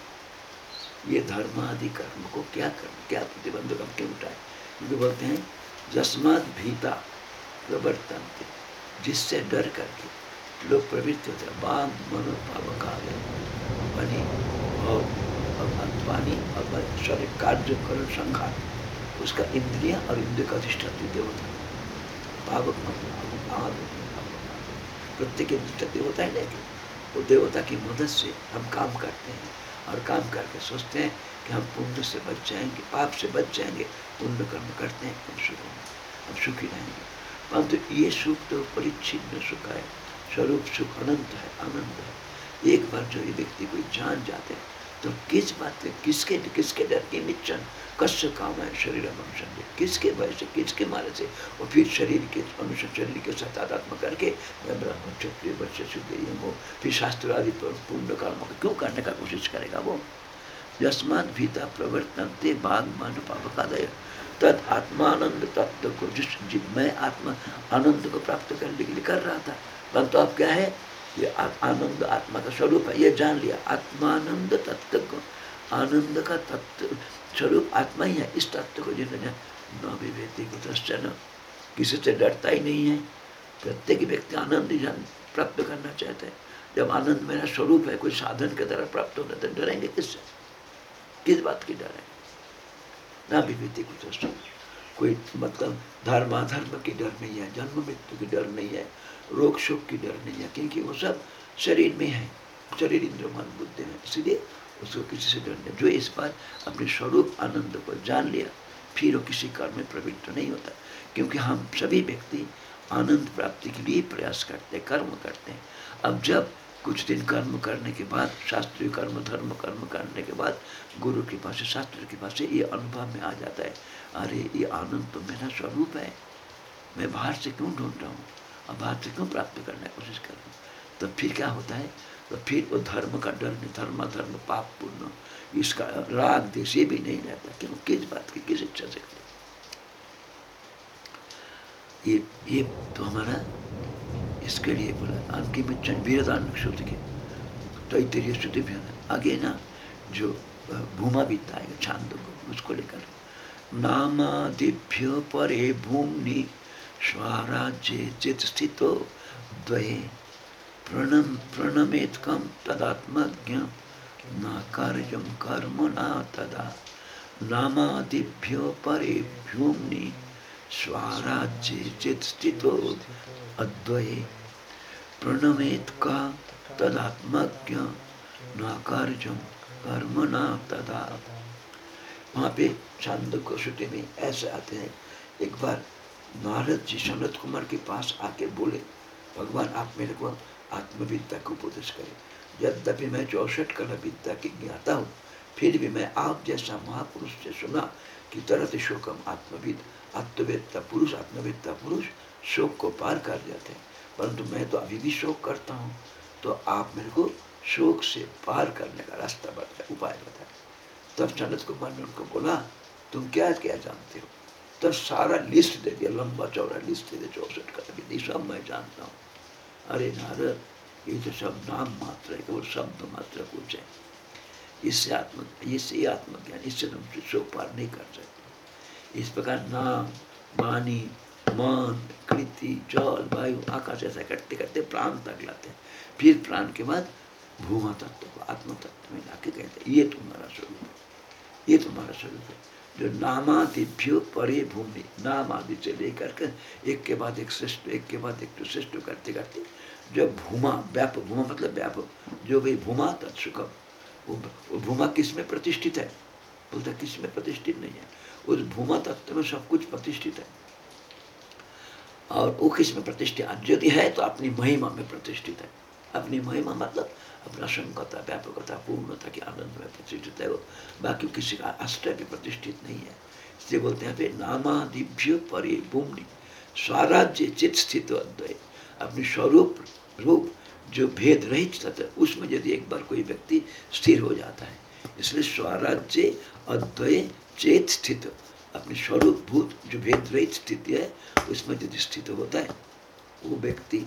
ये धर्म आदि कर्म को क्या करना? क्या प्रतिबंधक हम क्यों उठाए? क्योंकि बोलते हैं जस्मात भीता प्रवर्तन थे जिससे डर करके लोग प्रवृत्ति होते हैं। बाम मनोपावकाल बनी और पानी और सॉरी कार्य, करण संघार उसका इंद्रिया और इंद्र का अधिष्ठात्री देवता। मतलब प्रत्येक अधिष्ठा देवता है लेकिन वो देवता की मदद से हम काम करते हैं और काम करके सोचते हैं कि हम पुण्य से बच जाएँगे, पाप से बच जाएँगे, पुण्य कर्म करते हैं, हम सुख हम सुखी रहेंगे। परंतु ये सुख तो परिच्छिन्न सुख है, स्वरूप सुख अनंत है आनंद है। एक बार जो ये व्यक्ति कोई जान जाते हैं तो किस बात के किसके किसके डर की मिच्छन कस्य काम है, शरीर अनुसंधि किसके भय से, किसके मारे से? और फिर शरीर के अनुसार शरीर के साथ आत्मा करके मैं ब्राह्मण क्षत्रिय बच्चे शुद्ध वो फिर शास्त्र आदि पर पूर्ण कर्म क्यों करने का कोशिश करेगा वो? यस्मान भीता प्रवर्तन ते बाघ मान पापकादय। तद आत्मानंद तत्व को जिस जिन मैं आत्मा आनंद को प्राप्त करने के लिए कर रहा था। परंतु तो अब क्या है? ये आनंद आत्मा का स्वरूप है। ये जान लिया। आत्मानंद तत्व को आनंद का तत्व स्वरूप आत्मा ही है। इस तत्व को जिन्होंने न विभेदी कुतश्चन किसी से डरता ही नहीं है। प्रत्येक व्यक्ति आनंद ही प्राप्त करना चाहते हैं। जब आनंद मेरा स्वरूप है, कोई साधन के द्वारा प्राप्त होना तो डरेंगे किससे? किस बात की डर है? ना विभूति कुछ कोई मतलब धर्माधर्म की डर नहीं है, जन्म मृत्यु की डर नहीं है रोग शोक की डर नहीं है, क्योंकि वो सब शरीर में है। शरीर इंद्र मन बुद्धि में इसलिए उसको किसी से डर नहीं जो इस बार अपने स्वरूप आनंद को जान लिया, फिर वो किसी कर्म में प्रवृत्त नहीं होता। क्योंकि हम सभी व्यक्ति आनंद प्राप्ति के लिए प्रयास करते हैं, कर्म करते हैं। अब जब कुछ दिन कर्म करने के बाद, शास्त्रीय कर्म, धर्म कर्म करने के बाद, गुरु के पास शास्त्र के पास ये अनुभव में आ जाता है, अरे, ये आनंद तो मेरा स्वरूप है, मैं बाहर से क्यों ढूंढ रहा हूँ? और से क्यों प्राप्त करने की कोशिश कर तो फिर क्या होता है? तो फिर वो धर्म का डर नहीं, धर्म धर्म पाप पूर्ण इसका राग देश ये भी नहीं रहता क्यों किस बात की, किस इच्छा से ये ये तो हमारा इसके लिए बोला अंतिम वीरदान श्रुति के तो तेरी श्रुति भी आगे ना, जो भूमा बीता है छांद को, उसको लेकर। नामादिभ्य परे भूमि स्वराज्ये चित स्थितो प्रणम प्रणमेत कम तदात्मज्ञ। न कार्यम कर्म न तदा। नामादिभ्यो परेभ्योम्नि स्वराज्ये चित स्थितो अद्वये। प्रणमेत का तदात्मज्ञ। न कार्यम कर्म न तदा। वहाँ पे छांद को श्रुति में ऐसे आते हैं। एक बार नारद जी सनत कुमार के पास आके बोले, भगवान, आप मेरे को आत्मविद्या को उपदेश करें। यद्यपि मैं चौसठ कला विद्या की ज्ञाता हूँ, फिर भी मैं आप जैसा महापुरुष से सुना कि तरत शोकम आत्मविद आत्मवेदता पुरुष आत्मवेदता पुरुष शोक को पार कर जाते हैं। परंतु मैं तो अभी भी शोक करता हूँ तो आप मेरे को शोक से पार करने का रास्ता बताए, उपाय बताए। तब सनत कुमार ने उनको बोला, तुम क्या क्या जानते हो? तब सारा लिस्ट दे दिया, लंबा चौड़ा लिस्ट दे दिया, चौसठ का विधि सब मैं जानता हूँ। अरे नारद, ये तो सब नाम मात्र है, केवल शब्द मात्र कुछ है। इससे आत्म, इससे आत्मज्ञान, इससे तुम शोक पार नहीं कर सकते। इस प्रकार नाम, वाणी, मन, कृति, जल, वायु, आकाश ऐसा करते करते, प्राण तक लाते हैं। फिर प्राण के बाद भूमा तत्व को आत्म तत्व में लाके कहते हैं, ये तुम्हारा स्वरूप है। ये तुम्हारा स्वरूप है। जो नामादिभ्यो परे भूमि नाम आदि से लेकर के एक के बाद एक श्रेष्ठ, एक के बाद एक तो श्रेष्ठ करते करते जो भूमा, व्याप, भूमा मतलब व्याप, जो भाई भूमा तत्सुखम वो भूमा किसमें प्रतिष्ठित है? बोलता, किसमें प्रतिष्ठित नहीं है? उस भूमा तत्व में सब कुछ प्रतिष्ठित है। और वो किसमें प्रतिष्ठित? यदि है तो अपनी महिमा में प्रतिष्ठित है। अपनी महिमा मतलब अपना व्यापकता पूर्णता के आनंद में प्रतिष्ठित है वो बाकी किसी का आश्रय भी प्रतिष्ठित नहीं है इसलिए बोलते हैं नामादिभ्य परे भूमि स्वराज्य चित स्थित अद्वय अपने स्वरूप रूप जो भेद रहित तथा उसमें यदि एक बार कोई व्यक्ति स्थिर हो जाता है इसलिए स्वराज्य अद्वय चेत स्थित अपने स्वरूप भूत जो भेद रहित स्थिति है उसमें यदि स्थित होता है वो व्यक्ति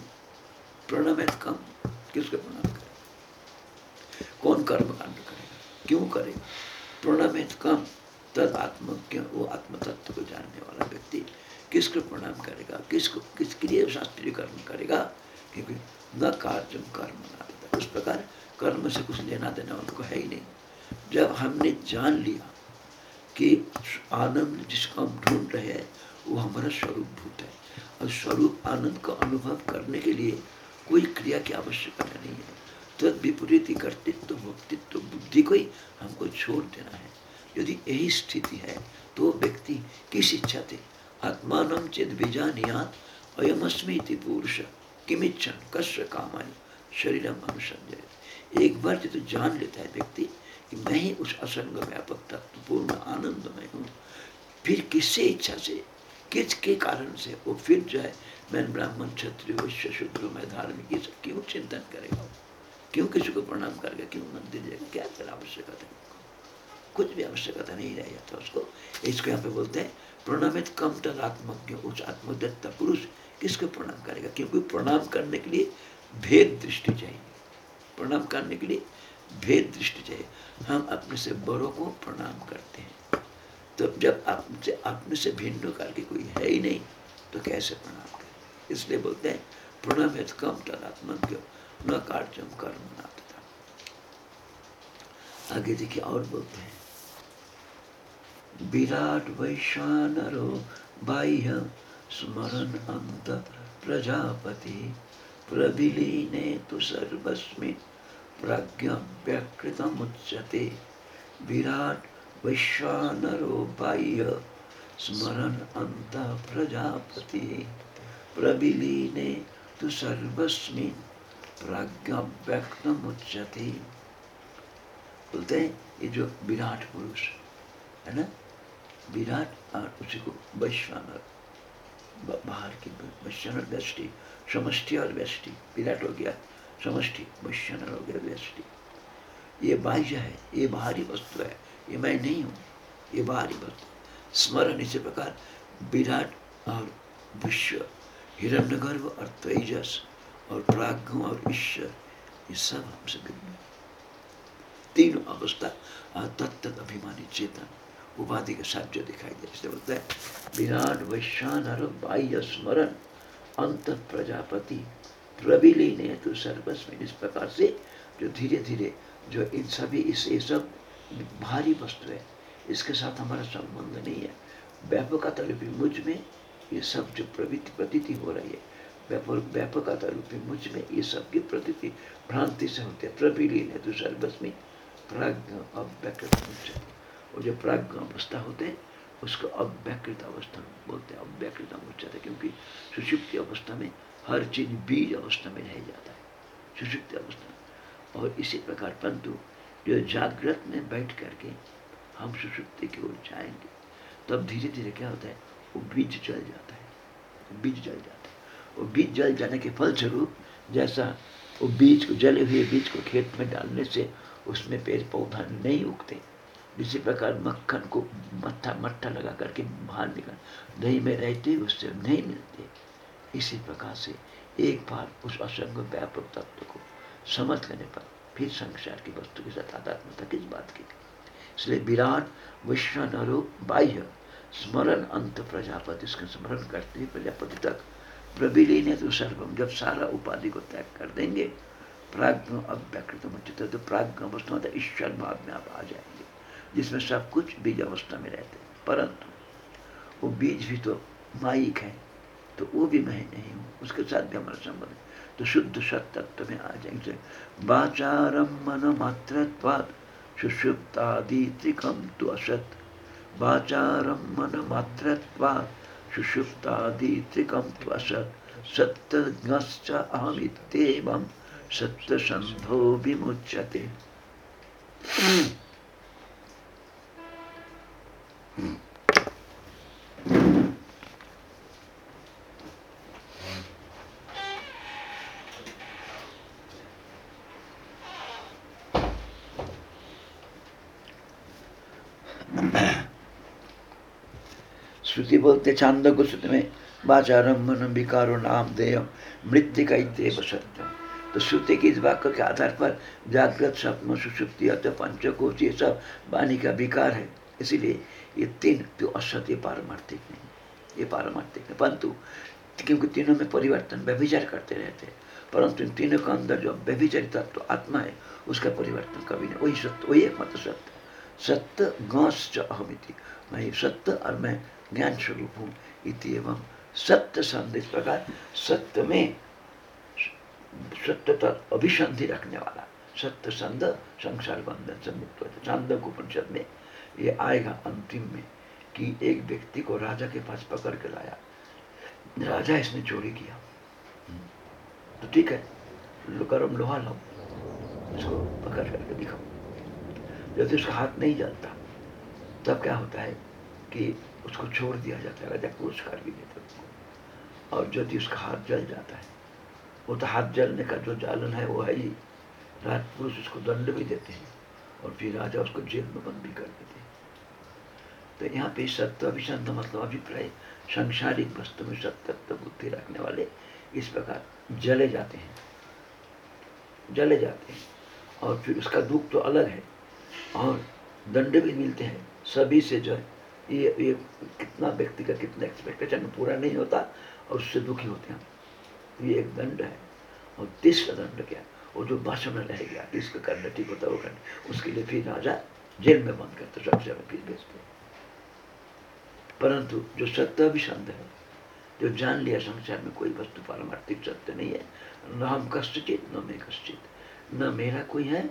प्रणम कम किसको प्रणाम कौन कर्म कांड करेगा? क्यों करेगा? प्रणाम कम, तद आत्म क्यों? वो आत्म तत्व को जानने वाला व्यक्ति किसको प्रणाम करेगा? किसको, किसके लिए शास्त्रीय कर्म करेगा? क्योंकि न कार्य कर्म ना देता उस प्रकार कर्म से कुछ लेना देना उनको है ही नहीं। जब हमने जान लिया कि आनंद जिसको हम ढूंढ रहे हैं, वो हमारा स्वरूप भूत है। और स्वरूप आनंद का अनुभव करने के लिए कोई क्रिया की आवश्यकता नहीं है। तद विपरीत कर्तृत्व भक्तित्व बुद्धि को ही हमको छोड़ देना है। यदि यही स्थिति है तो व्यक्ति किस इच्छा थे आत्मान चेत बीजानियात अयमस्मी पुरुष, किमिच्छन कश्य कामाय? शरीरम अनुसंजय। एक बार जो तो जान लेता है व्यक्ति कि मैं ही उस असंग व्यापक तत्व पूर्ण आनंद में हूँ। फिर किससे इच्छा से? किस के कारण से? वो फिर जो है, मैं ब्राह्मण क्षत्रिय, वैश्य, शूद्र, में धार्मिक, ये सब क्यों चिंतन करेगा क्यों किसी को प्रणाम करके, क्यों मंदिर जाएगा क्या तेरा आवश्यकता है? कुछ भी आवश्यकता नहीं रह जाता उसको। इसको यहाँ पे बोलते हैं, प्रणामित कम तद आत्मज्ञ उस आत्मदत्त पुरुष किसको प्रणाम करेगा? क्योंकि प्रणाम करने के लिए भेद दृष्टि चाहिए। प्रणाम करने के लिए भेद दृष्टि चाहिए। हम अपने से बड़ों को प्रणाम करते हैं। तो जब आपसे अपने से भिन्न करके कोई है ही नहीं तो कैसे प्रणाम करें? इसलिए बोलते हैं प्रणाम कम तदात्मज्ञ न कार्यम कर्म न तथा आगे देखिए और बोलते हैं। विराट वैश्वानरो बाह्य स्मरण अंत प्रजापति प्रविलीने तो सर्वस्मिन् प्रज्ञा व्याकृतमुच्यते विराट वैश्वानरो बाह्य स्मरण अंत प्रजापति प्रविलीने तो सर्वस्मिन् प्राज्ञा व्यक्तम उच्चते बोलते हैं, ये जो विराट पुरुष, है ना? विराट और उसी को वैश्वानर बाहर की वैश्वानर व्यष्टि, समष्टि और व्यष्टि, विराट हो गया, समष्टि, वैश्वानर हो गया, व्यष्टि। ये बाह्य है, ये बाहरी वस्तु है, ये मैं नहीं हूँ, ये बाहरी वस्तु। स्मरण इसी प्रकार, विराट और विश्व, हिरण्यगर्भ और तेजस और प्राज्ञ और ईश्वर, ये सब हमसे भिन्न तीनों अवस्था तत्त अभिमानी चेतन, उपाधि के साथ जो दिखाई दे इसलिए बोलते हैं, विराट वैश्वानर बाह्य स्मरण, अंत प्रजापति प्रविलीन है तो सर्वस्व इस प्रकार से जो धीरे धीरे जो इन सभी इस, ये सब भारी वस्तु है, इसके साथ हमारा संबंध नहीं है। व्यापकता मुझमें ये सब जो प्रवृत्ति प्रतीति हो रही है व्यापक व्यापकता रूपी मुझमें ये सब की प्रतीति भ्रांति से होते हैं। प्रविलीन है तो सर्वस्मी प्राज्ञ अव्यकृत वो जो प्राज्ञ अवस्था होते हैं, उसको अव्यकृत अवस्था बोलते हैं। अव्यकृत उच्चते क्योंकि सुषुप्ति अवस्था में हर चीज़ बीज अवस्था में रह जाता है। सुषुप्ति अवस्था। और इसी प्रकार परंतु जो जागृत में बैठ करके हम सुषुप्ति की ओर जाएँगे, तब धीरे धीरे क्या होता है? वो बीज जल जाता है। बीज जल जाता है। वो बीज जल जाने के फलस्वरूप, जैसा वो बीज को जले हुए बीज को खेत में डालने से उसमें पेड़ पौधा नहीं उगते। इसी प्रकार मक्खन को मत्था, मट्ठा लगा करके बाहर निकल, दही में रहते उससे नहीं मिलते। इसी प्रकार से एक बार उस असंग व्यापक तत्व को समझ लेने पर फिर संसार की वस्तु के साथ आध्यात्मता किस बात की इसलिए विराट विश्व नरो बाह्य स्मरण अंत प्रजापति इसका स्मरण करते हुए प्रजापति तक प्रबिली ने तो सर्वम जब सारा उपाधि को त्याग कर देंगे प्राज्ञ अव्यकृत उचित तो प्राज्ञ अवस्था मतलब ईश्वर भाव में आप आ जाएँगे, जिसमें सब कुछ बीज अवस्था में रहते हैं। परंतु वो बीज भी तो माइक है तो वो भी मैं नहीं हूँ, उसके साथ भी हमारा संबंध है। तो शुद्ध सत्तत्व में आ जाएँगे। वाचारम मन मात्र सुषुप्तादि त्रिकम तो असत वाचारम मन मात्र सुषुप्तादि त्रिकम तो असत अहमित्येवं सत्य विमुच्यते। श्रुति बोलते छांद को श्रुति में बाचारम मन विकारो नाम देयम मृत्यु का सत्यम तो श्रुति की इस वाक्य के आधार पर जागृत स्वप्न सुषुप्ति अतः, पंचकोश ये सब वाणी का विकार है। इसीलिए ये तीन तो असत्य पारमार्थिक नहीं, ये पारमार्थिक है परंतु क्योंकि तीनों में परिवर्तन, व्यभिचार करते रहते हैं। परंतु इन तीनों का अंदर जो व्यभिचारी तत्व तो आत्मा है, उसका परिवर्तन कभी नहीं। वही सत्य, वही एकमात्र सत्य। सत्य गौश अहमिति। मैं सत्य और मैं ज्ञान स्वरूप हूँ इति एवं सत्य संदेश प्रकार सत्य में सत्य तक अभिसंधि रखने वाला सत्य संद संसार बंधन से मुक्त होता चाँद उपनिषद में ये आएगा अंतिम में कि एक व्यक्ति को राजा के पास पकड़ के लाया। राजा इसने चोरी किया। तो ठीक है गरम लोहा लो इसको पकड़ करके दिखाओ। जब उसका हाथ नहीं जलता तब क्या होता है कि उसको छोड़ दिया जाता है, राजा पुरस्कार भी देते। उसको और यदि उसका हाथ जल जाता है, वो तो हाथ जलने का जो जालन है, वो है ही। राज पुरुष उसको दंड भी देते हैं और फिर राजा उसको जेल में बंद भी कर देते हैं। तो यहाँ पे सत्य अभिशंत मतलब अभिप्राय, संसारिक वस्तु में सत्य बुद्धि रखने वाले इस प्रकार जले जाते हैं। जले जाते हैं। और फिर उसका दुख तो अलग है। और दंड भी मिलते हैं। सभी से जो है ये ये कितना व्यक्ति का कितना एक्सपेक्टेशन पूरा नहीं होता और उससे दुखी होते हैं ये एक दंड है और तीसरा दंड क्या वो जो भाषण में रह गया इसका करना ठीक होता है वो करना उसके लिए फिर राजा जेल में बंद करते सबसे फिर भेजते परंतु जो सत्य अभिसंध है, जो जान लिया संसार में कोई वस्तु पारमार्थिक सत्य नहीं है, न हम कष्टचित न मैं कष्टित न मेरा कोई है,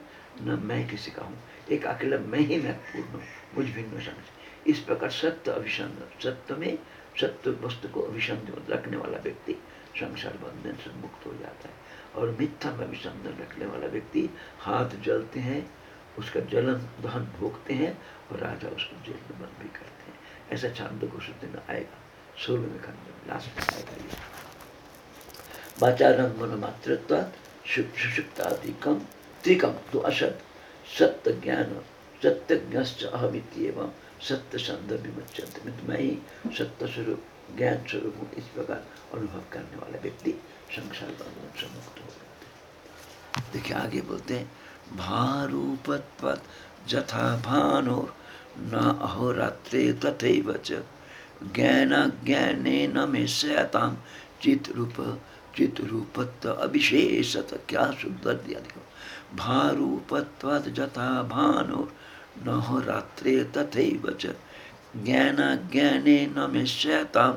न मैं किसी का हूँ। एक अकेला मैं ही महत्वपूर्ण हूँ, मुझ भिन्न समझ। इस प्रकार सत्य अभिसंध, सत्य में सत्य वस्तु को अभिसंध रखने वाला व्यक्ति संसार बंधन से मुक्त हो जाता है। और मिथ्या में अभिसंधन रखने वाला व्यक्ति हाथ जलते हैं, उसका जलन, दहन भोगते हैं और राजा उसको जेल में बंद भी करते हैं। ऐसा छांद को शुद्ध में आएगा सोलहवें खंड में लास्ट में आएगा ये। वाचारम मन मातृत्व सुषुप्ताधिकम त्रिकम तो असत, सत्य ज्ञान सत्य ज्ञ अहमित एवं सत्य शब्द विमोचन में मैं ही सत्य स्वरूप ज्ञान स्वरूप हूँ इस प्रकार अनुभव करने वाला व्यक्ति संसार बंधन से मुक्त हो जाते देखिए, आगे बोलते हैं भारूपत्वत जथा भानोर, न अहोरात्रे तथैव च। ज्ञान ज्ञाने न में सैताम चित रूप चित रूपत्व अविशेषत क्या सुंदर दिया देखो। भारूपत्वाद जथा भानु न हो रात्रे तथैव च। ज्ञान ज्ञाने न में सैताम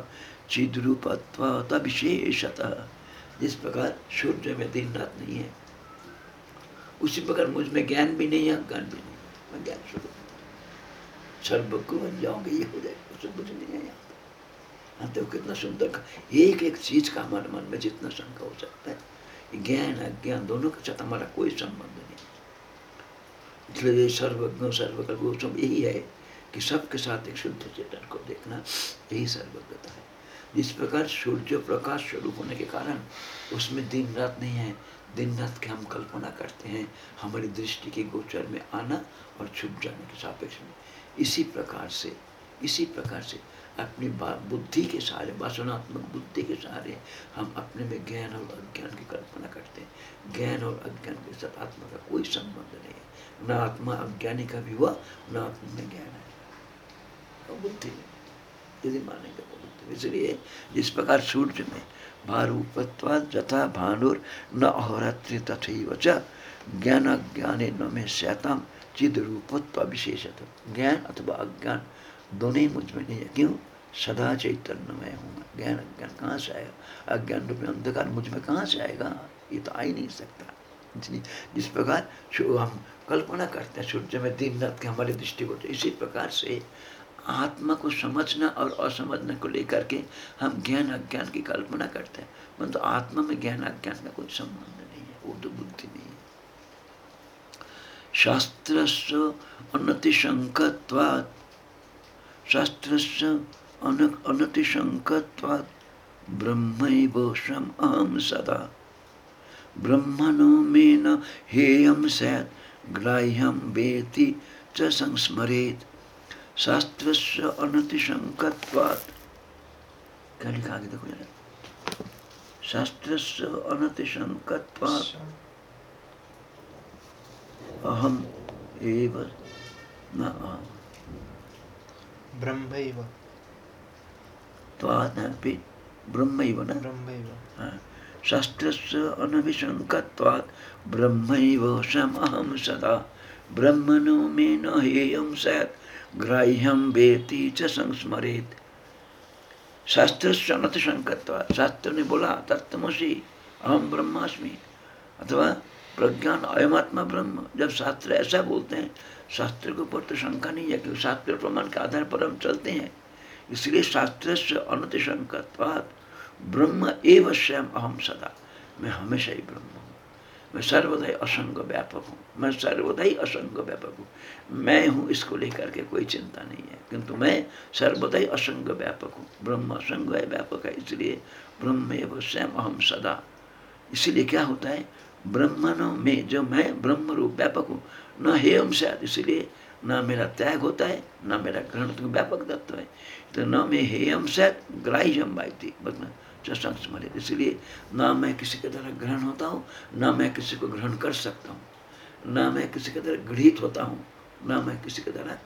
विशेषतः जिस प्रकार सूर्य में दिन रात नहीं है। उसी प्रकार मुझमें ज्ञान भी नहीं है, ज्ञान भी नहीं मैं ज्ञान स्वरूप सर्व को बन ये हो कुछ नहीं है यहाँ तो कितना सुंदर एक एक चीज़ का हमारे मन में जितना शंका हो सकता है। ज्ञान अज्ञान दोनों के साथ हमारा कोई संबंध नहीं। इसलिए सर्वज्ञ सब यही है कि सबके साथ एक शुद्ध चेतन को देखना यही सर्वज्ञता है। जिस प्रकार सूर्य प्रकाश स्वरूप होने के कारण उसमें दिन रात नहीं है, दिन रात की हम कल्पना करते हैं, हमारी दृष्टि के गोचर में आना और छुप जाने के सापेक्ष में। इसी प्रकार से, इसी प्रकार से अपनी बुद्धि के सहारे, वासनात्मक बुद्धि के सहारे हम अपने में ज्ञान और अज्ञान की कल्पना करते हैं। ज्ञान और अज्ञान के साथ आत्मा का कोई संबंध नहीं है। न आत्मा अज्ञानी का भी हुआ न आत्मा में ज्ञान है बुद्धि यदि मानेंगे इसलिए जिस प्रकार सूर्य में भारूपत्वा जथा भानुर न अहोरात्रि तथा च ज्ञान ज्ञान न में सैतम चिद रूपत्व विशेषत ज्ञान अथवा अज्ञान दोनों ही मुझमें नहीं है। क्यों? सदा चैतन्य में। हूँ ज्ञान अज्ञान कहाँ से आएगा? अज्ञान रूप में अंधकार मुझमें कहाँ से आएगा? ये तो आ ही नहीं सकता। इसलिए जिस प्रकार हम कल्पना करते हैं सूर्य में दिन, रात के हमारे दृष्टि को इसी प्रकार से आत्मा को समझना और असमझना को लेकर के हम ज्ञान अज्ञान की कल्पना करते हैं। परंतु तो आत्मा में ज्ञान अज्ञान का कोई संबंध नहीं है, वो तो बुद्धि नहीं है। शास्त्र शास्त्र अनतिशंकत्वात् ब्रह्मैवोषम अहम सदा। ब्रह्मणो मे न हेयम सैत् ग्राह्यम वेति च संस्मरेत। शास्त्र से अनतिशंकत्वात् क्या लिखा आगे देखो जरा शास्त्र से अनतिशंकत्वात् अहम एव न अहम। ब्रह्मैव। त्वात् अपि ब्रह्मैव न? ब्रह्मैव। शास्त्रस्य अनभिशङ्कत्वात् ब्रह्मैव समहं सदा। ब्रह्मणो मे न हेयं स्यात् ग्राह्यम वेति च संस्मरित। शास्त्र सनत संकत्वा शास्त्र ने बोला तत्वसी अहम ब्रह्मास्मि। अथवा प्रज्ञान अयमात्मा ब्रह्म। जब शास्त्र ऐसा बोलते हैं, शास्त्र के ऊपर तो शंका नहीं है क्योंकि शास्त्र प्रमाण के आधार पर हम चलते हैं। इसलिए शास्त्र से अनति ब्रह्म एवं स्वयं अहम सदा। मैं हमेशा ही ब्रह्म हूँ। मैं सर्वदा ही असंग व्यापक हूँ। मैं सर्वदा ही असंग व्यापक हूँ। मैं हूँ इसको लेकर के कोई चिंता नहीं है। किंतु मैं सर्वदा ही असंग व्यापक हूँ। ब्रह्म असंग है, व्यापक है, इसलिए ब्रह्म एवं स्वयं अहम सदा। इसीलिए क्या होता है? ब्रह्मणों में जो मैं ब्रह्म रूप व्यापक हूँ, न हे हम शायद इसलिए न मेरा त्याग होता है, न मेरा ग्रहण व्यापक तत्व है। तो न मैं हे हम शायद ग्राही जम बाई मतलब सत्संग स्मृत इसलिए ना मैं किसी के द्वारा ग्रहण होता हूँ, ना मैं किसी को ग्रहण कर सकता हूँ, ना मैं किसी के द्वारा गृहित होता हूँ, ना मैं किसी के द्वारा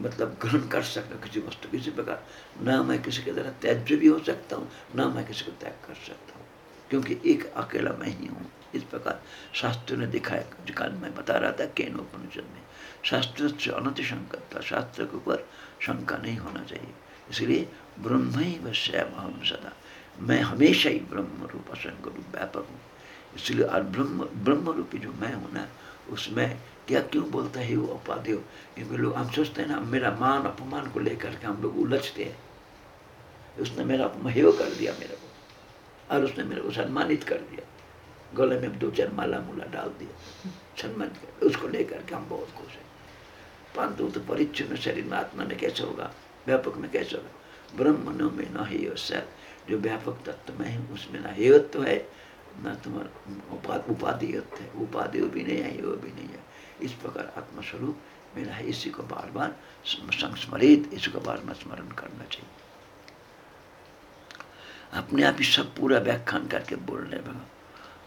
मतलब ग्रहण कर सकता किसी वस्तु, किसी प्रकार। ना मैं किसी के द्वारा त्याज्य भी हो सकता हूँ, ना मैं किसी को त्याग कर सकता हूँ, क्योंकि एक अकेला मैं ही हूँ। इस प्रकार शास्त्र ने दिखाया काल मैं बता रहा था केन उपनिषद में, शास्त्र से अनति था, शास्त्र के ऊपर शंका नहीं होना चाहिए। इसलिए ब्रह्म ही वश्यम अहम सदा मैं हमेशा ही ब्रह्म रूप असंग रूप व्यापक हूँ। इसलिए और ब्रह्म ब्रह्म रूपी जो मैं हूँ ना, उसमें क्या, क्यों बोलता है वो उपाधि हो क्योंकि लोग, हम सोचते हैं ना, मेरा मान, अपमान को लेकर के हम लोग उलझते हैं। उसने मेरा अपमहेय कर दिया मेरे को। और उसने मेरे को सम्मानित कर दिया। गले में दो चार माला मूला डाल दिया। सम्मानित कर, उसको लेकर के हम बहुत खुश हैं। परंतु तो परिचय में शरीर में आत्मा में कैसे होगा? व्यापक में कैसे होगा? ब्रह्म न में न ही जो व्यापक तत्व में है, उसमें ना हेयत्व है, न तुम्हारा उपाधियत्व है। उपाधि भी नहीं है वो भी नहीं है। इस प्रकार आत्मस्वरूप मेरा है इसी को बार बार संस्मरित, इसी को बार बार स्मरण करना चाहिए। अपने आप ही सब पूरा व्याख्यान करके बोल रहे भगवान।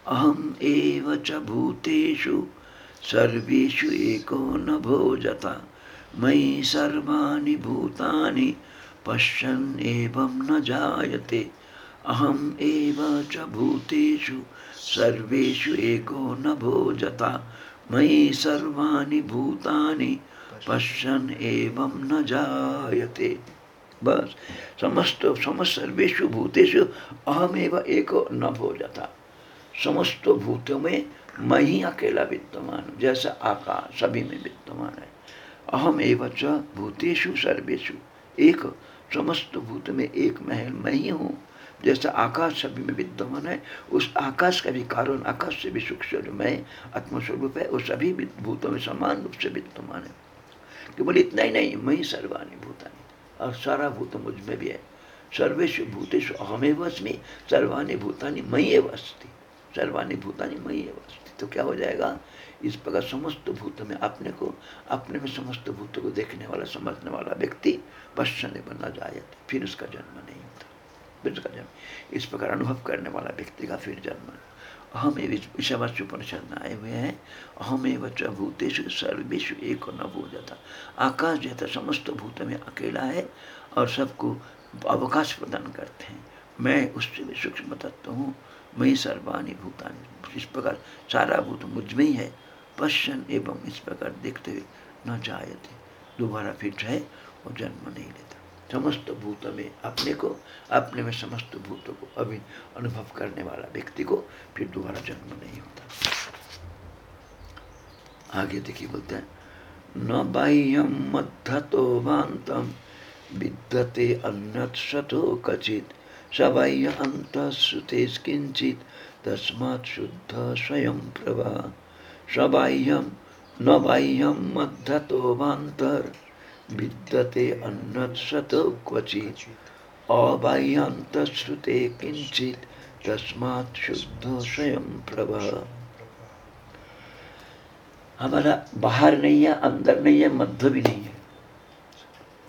अहम एव च भूतेषु, सर्वेषु एको न भोजता। मयि सर्वाणि भूतानि पश्यन् एवं न जायते। अहम् एव च भूतेषु, सर्वेषु एको न भोजता। मयि सर्वाणि भूतानि, पश्यन् एवं न जायते। बस, समस्त समस्त सर्वेशु भूतेषु अहमेव एक न भोजता। समस्त भूतों में मैं ही अकेला विद्यमान हूँ जैसा आकाश सभी में विद्यमान है। अहम एवं च भूतेषु सर्वेशु एक समस्त भूत में एक महल मैं ही हूँ। जैसा आकाश सभी में विद्यमान है, उस आकाश का भी कारण आकाश से भी सूक्ष्म मैं आत्मस्वरूप है वो सभी भूतों में समान रूप से विद्यमान है। केवल इतना ही नहीं, मैं ही सर्वानी भूतानी, और सारा भूत मुझमें भी है। सर्वेश भूतेश अहमेव अस्मी सर्वाणी भूतानी मई अस्ति। सर्वाणी भूतानी मई अस्ति। तो क्या हो जाएगा? इस प्रकार समस्त भूत में अपने को, अपने में समस्त भूत को देखने वाला, समझने वाला व्यक्ति पश्चन बनना जाए, फिर उसका जन्म नहीं होता। फिर उसका जन्म, इस प्रकार अनुभव करने वाला व्यक्ति का फिर जन्म। अहम ईशावास्य उपनिषद में आए हुए हैं, अहम एवं च भूतेषु सर्वेशु एक न भूल जाता आकाश जैसा समस्त भूत में अकेला है और सबको अवकाश प्रदान करते हैं। मैं उससे भी सूक्ष्म तत्व हूँ, मैं सर्वानी भूतानी इस प्रकार सारा भूत मुझमें ही है। पश्चन एवं इस प्रकार देखते हुए न चाहते दोबारा फिर चाहे वो जन्म नहीं लेता। समस्त भूत में अपने को, अपने में समस्त भूतों को अभी, अनुभव करने वाला व्यक्ति को फिर दोबारा जन्म नहीं होता। आगे देखिए बोलते हैं, न बाह्यम मध्यतो वान्तम विद्यते अन्यतो कचित, सबाह्य अंत श्रुते किंचित तस्मात् शुद्ध स्वयं प्रभा सबाह्यम न बाह्यम मध्यतो वान्तर विद्यते अन्नत्सत क्वचि अबाह्यांत श्रुते किंचित तस्मात् शुद्ध स्वयं प्रभ। हमारा बाहर नहीं है, अंदर नहीं है, मध्य भी नहीं है।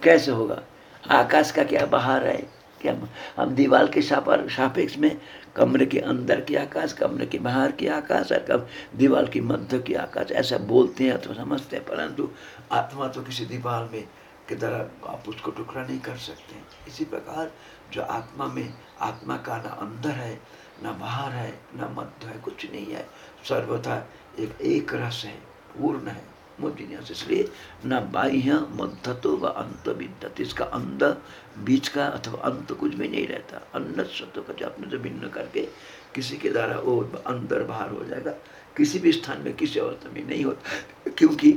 कैसे होगा? आकाश का क्या बाहर है? क्या हम दीवार के सापेक्ष में कमरे के अंदर की आकाश, कमरे के बाहर की आकाश और कब दीवार की मध्य की आकाश। ऐसा बोलते हैं तो समझते हैं, परंतु आत्मा तो किसी दीवार में, की तरह आप उसको टुकड़ा नहीं कर सकते इसी प्रकार जो आत्मा में, आत्मा का ना अंदर है, ना बाहर है, ना मध्य है, कुछ नहीं है, सर्वथा एक एक रस है, पूर्ण है। मोजिनियस इसलिए न बाह्य मध्य तो व अंत विद्यत, इसका अंद बीच का अथवा अंत तो कुछ भी नहीं रहता। अन्न सत्व का जो आपने जो भिन्न करके किसी के द्वारा वो अंदर बाहर हो जाएगा, किसी भी स्थान में, किसी अवस्था में नहीं होता। क्योंकि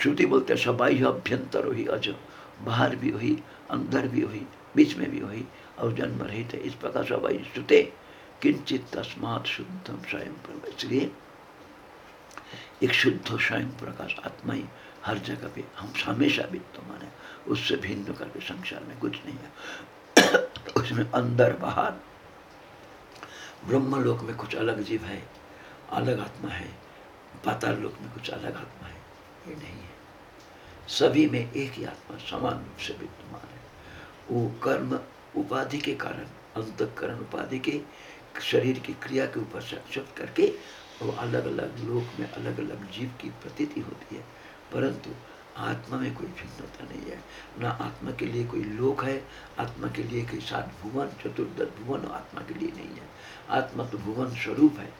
श्रुति बोलते हैं सबाह्य अभ्यंतर ही अज, बाहर भी हुई, अंदर भी हुई, बीच में भी हुई, और जन्म रहित है। इस प्रकार सबाई श्रुते, किंचित तस्मात शुद्धम स्वयं इसलिए एक शुद्ध स्वयं प्रकाश आत्मा ही हर जगह पे हम हमेशा विद्यमान है। उससे भिन्न करके संसार में कुछ नहीं है। उसमें अंदर बाहर ब्रह्म लोक में कुछ अलग जीव है, अलग आत्मा है पाताल लोक में कुछ अलग आत्मा है, ये नहीं है। सभी में एक ही आत्मा समान रूप से विद्यमान है। वो कर्म उपाधि के कारण, अंतकरण उपाधि के, शरीर की क्रिया के ऊपर सक्षत करके वो अलग अलग लोक में अलग अलग जीव की प्रतीति होती है। परंतु आत्मा में कोई भिन्नता नहीं है। ना आत्मा के लिए कोई लोक है, आत्मा के लिए कोई सात भुवन चतुर्दश भुवन आत्मा के लिए नहीं है। आत्मा तो भुवन स्वरूप है।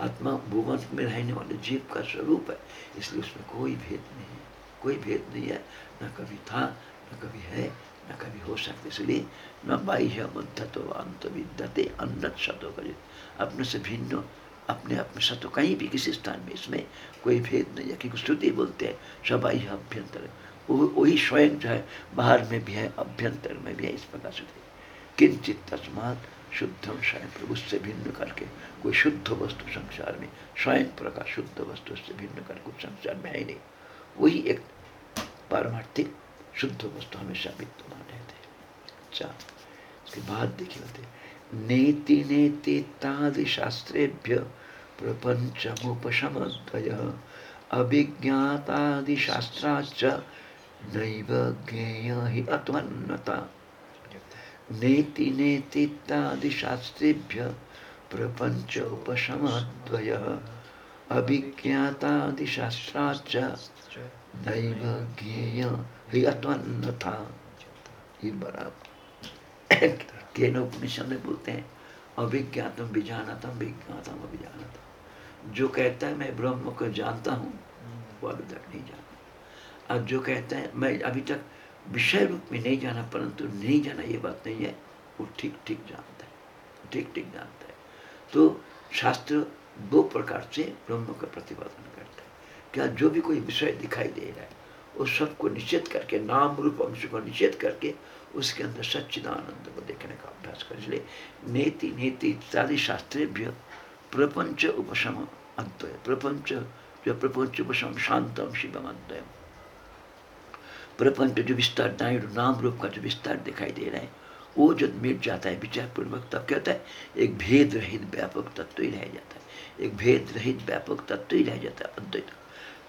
आत्मा भुवन में रहने वाले जीव का स्वरूप है, इसलिए उसमें कोई भेद नहीं है। कोई भेद नहीं है, न कभी था, न कभी है, न कभी हो सकता इसलिए न बाह्य मध्य तो अंत विद्यते अन्नत शतो अपने से भिन्न अपने आप में सत्व, कहीं भी किसी स्थान में इसमें कोई भेद नहीं है, क्योंकि श्रुति बोलते हैं, सबाई अभ्यंतर। वही स्वयं जो है, बाहर में भी है, अभ्यंतर में भी है, इस प्रकार से किंचित तस्मात शुद्धम स्वयं प्रभु से भिन्न करके, कोई शुद्ध वस्तु संसार में, स्वयं प्रकाश शुद्ध वस्तु से भिन्न कर कुछ संसार में है ही नहीं। वही एक पारमार्थिक शुद्ध वस्तु हमेशा विद्यमान रहते अच्छा इसके बाद देखिए होते नेति नेति शास्त्रेभ्य प्रपंचमुपशमद्वय। अभिज्ञातादिशास्त्राच्च नैव ज्ञेय हि अत्वन्नता नेति नेतीत्यादिशास्त्रेभ्य प्रपंच उपशमद्वय अभिज्ञातादिशास्त्राच्च दैव ज्ञेय ही अत्वन था ही बराबर। केनो उपनिषद में बोलते हैं अभिज्ञातम विजानतम विज्ञातम अभिजानतम। जो कहता है मैं ब्रह्म को जानता हूँ वो अभी तक नहीं जाना। और जो कहता है मैं अभी तक विषय रूप में नहीं जाना परंतु नहीं जाना ये बात नहीं है वो ठीक ठीक जानता है ठीक ठीक जानता है। तो शास्त्र दो प्रकार से ब्रह्म का प्रतिपादन करता है। क्या जो भी कोई विषय दिखाई दे रहा है उस सबको निषेध करके नाम रूप अंश को निषेध करके उसके अंदर सच्चिदानंद को देखने का अभ्यास कर। इसलिए नेति नेति इत्यादि शास्त्रेभ्य प्रपंच उपशम अद्वय। प्रपंच, जो प्रपंच उपशम शांतम शिवम अद्वय। प्रपंच जो विस्तार नाम रूप का जो विस्तार दिखाई दे रहा है, वो जब मिट जाता है विचार पूर्वक तब क्या होता है? एक भेद रहित व्यापक तत्व ही रह जाता है। एक भेद रहित व्यापक तत्व ही रह जाता है अद्वैत।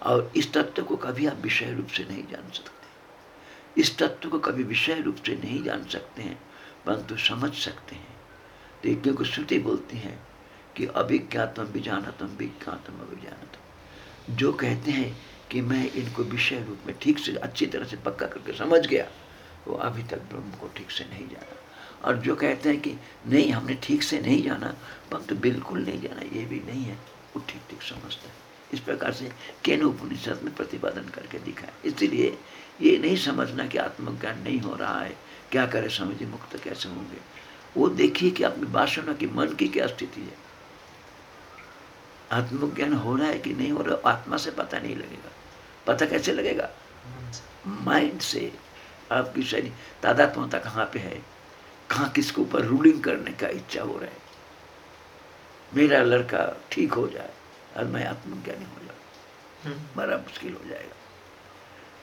और इस तत्व को कभी आप विषय रूप से नहीं जान सकते। इस तत्व को कभी विषय रूप से नहीं जान सकते हैं, परंतु समझ सकते हैं। तो क्योंकि श्रुति बोलती हैं कि अभिज्ञातम विजानतम, विज्ञातम अभिजानतम। जो कहते हैं कि मैं इनको विषय रूप में ठीक से, अच्छी तरह से पक्का करके समझ गया, वो अभी तक ब्रह्म को ठीक से नहीं जाना। और जो कहते हैं कि नहीं, हमने ठीक से नहीं जाना, परंतु बिल्कुल नहीं जाना, ये भी नहीं है, वो ठीक ठीक समझता है। इस प्रकार से केन उपनिषद में प्रतिपादन करके दिखा है। इसीलिए ये नहीं समझना कि आत्मज्ञान नहीं हो रहा है, क्या करे, समझे मुक्त कैसे होंगे? वो देखिए कि अपनी बासना की मन की क्या स्थिति है। आत्मज्ञान हो रहा है कि नहीं हो रहा आत्मा से पता नहीं लगेगा। पता कैसे लगेगा? माइंड से। आपकी शरीर तादात्मता कहाँ पे है? कहाँ किसके ऊपर रूलिंग करने का इच्छा हो रहा है? मेरा लड़का ठीक हो जाए। और मैं आत्मज्ञानी हो जाऊँ। हम्म। बड़ा मुश्किल हो जाएगा।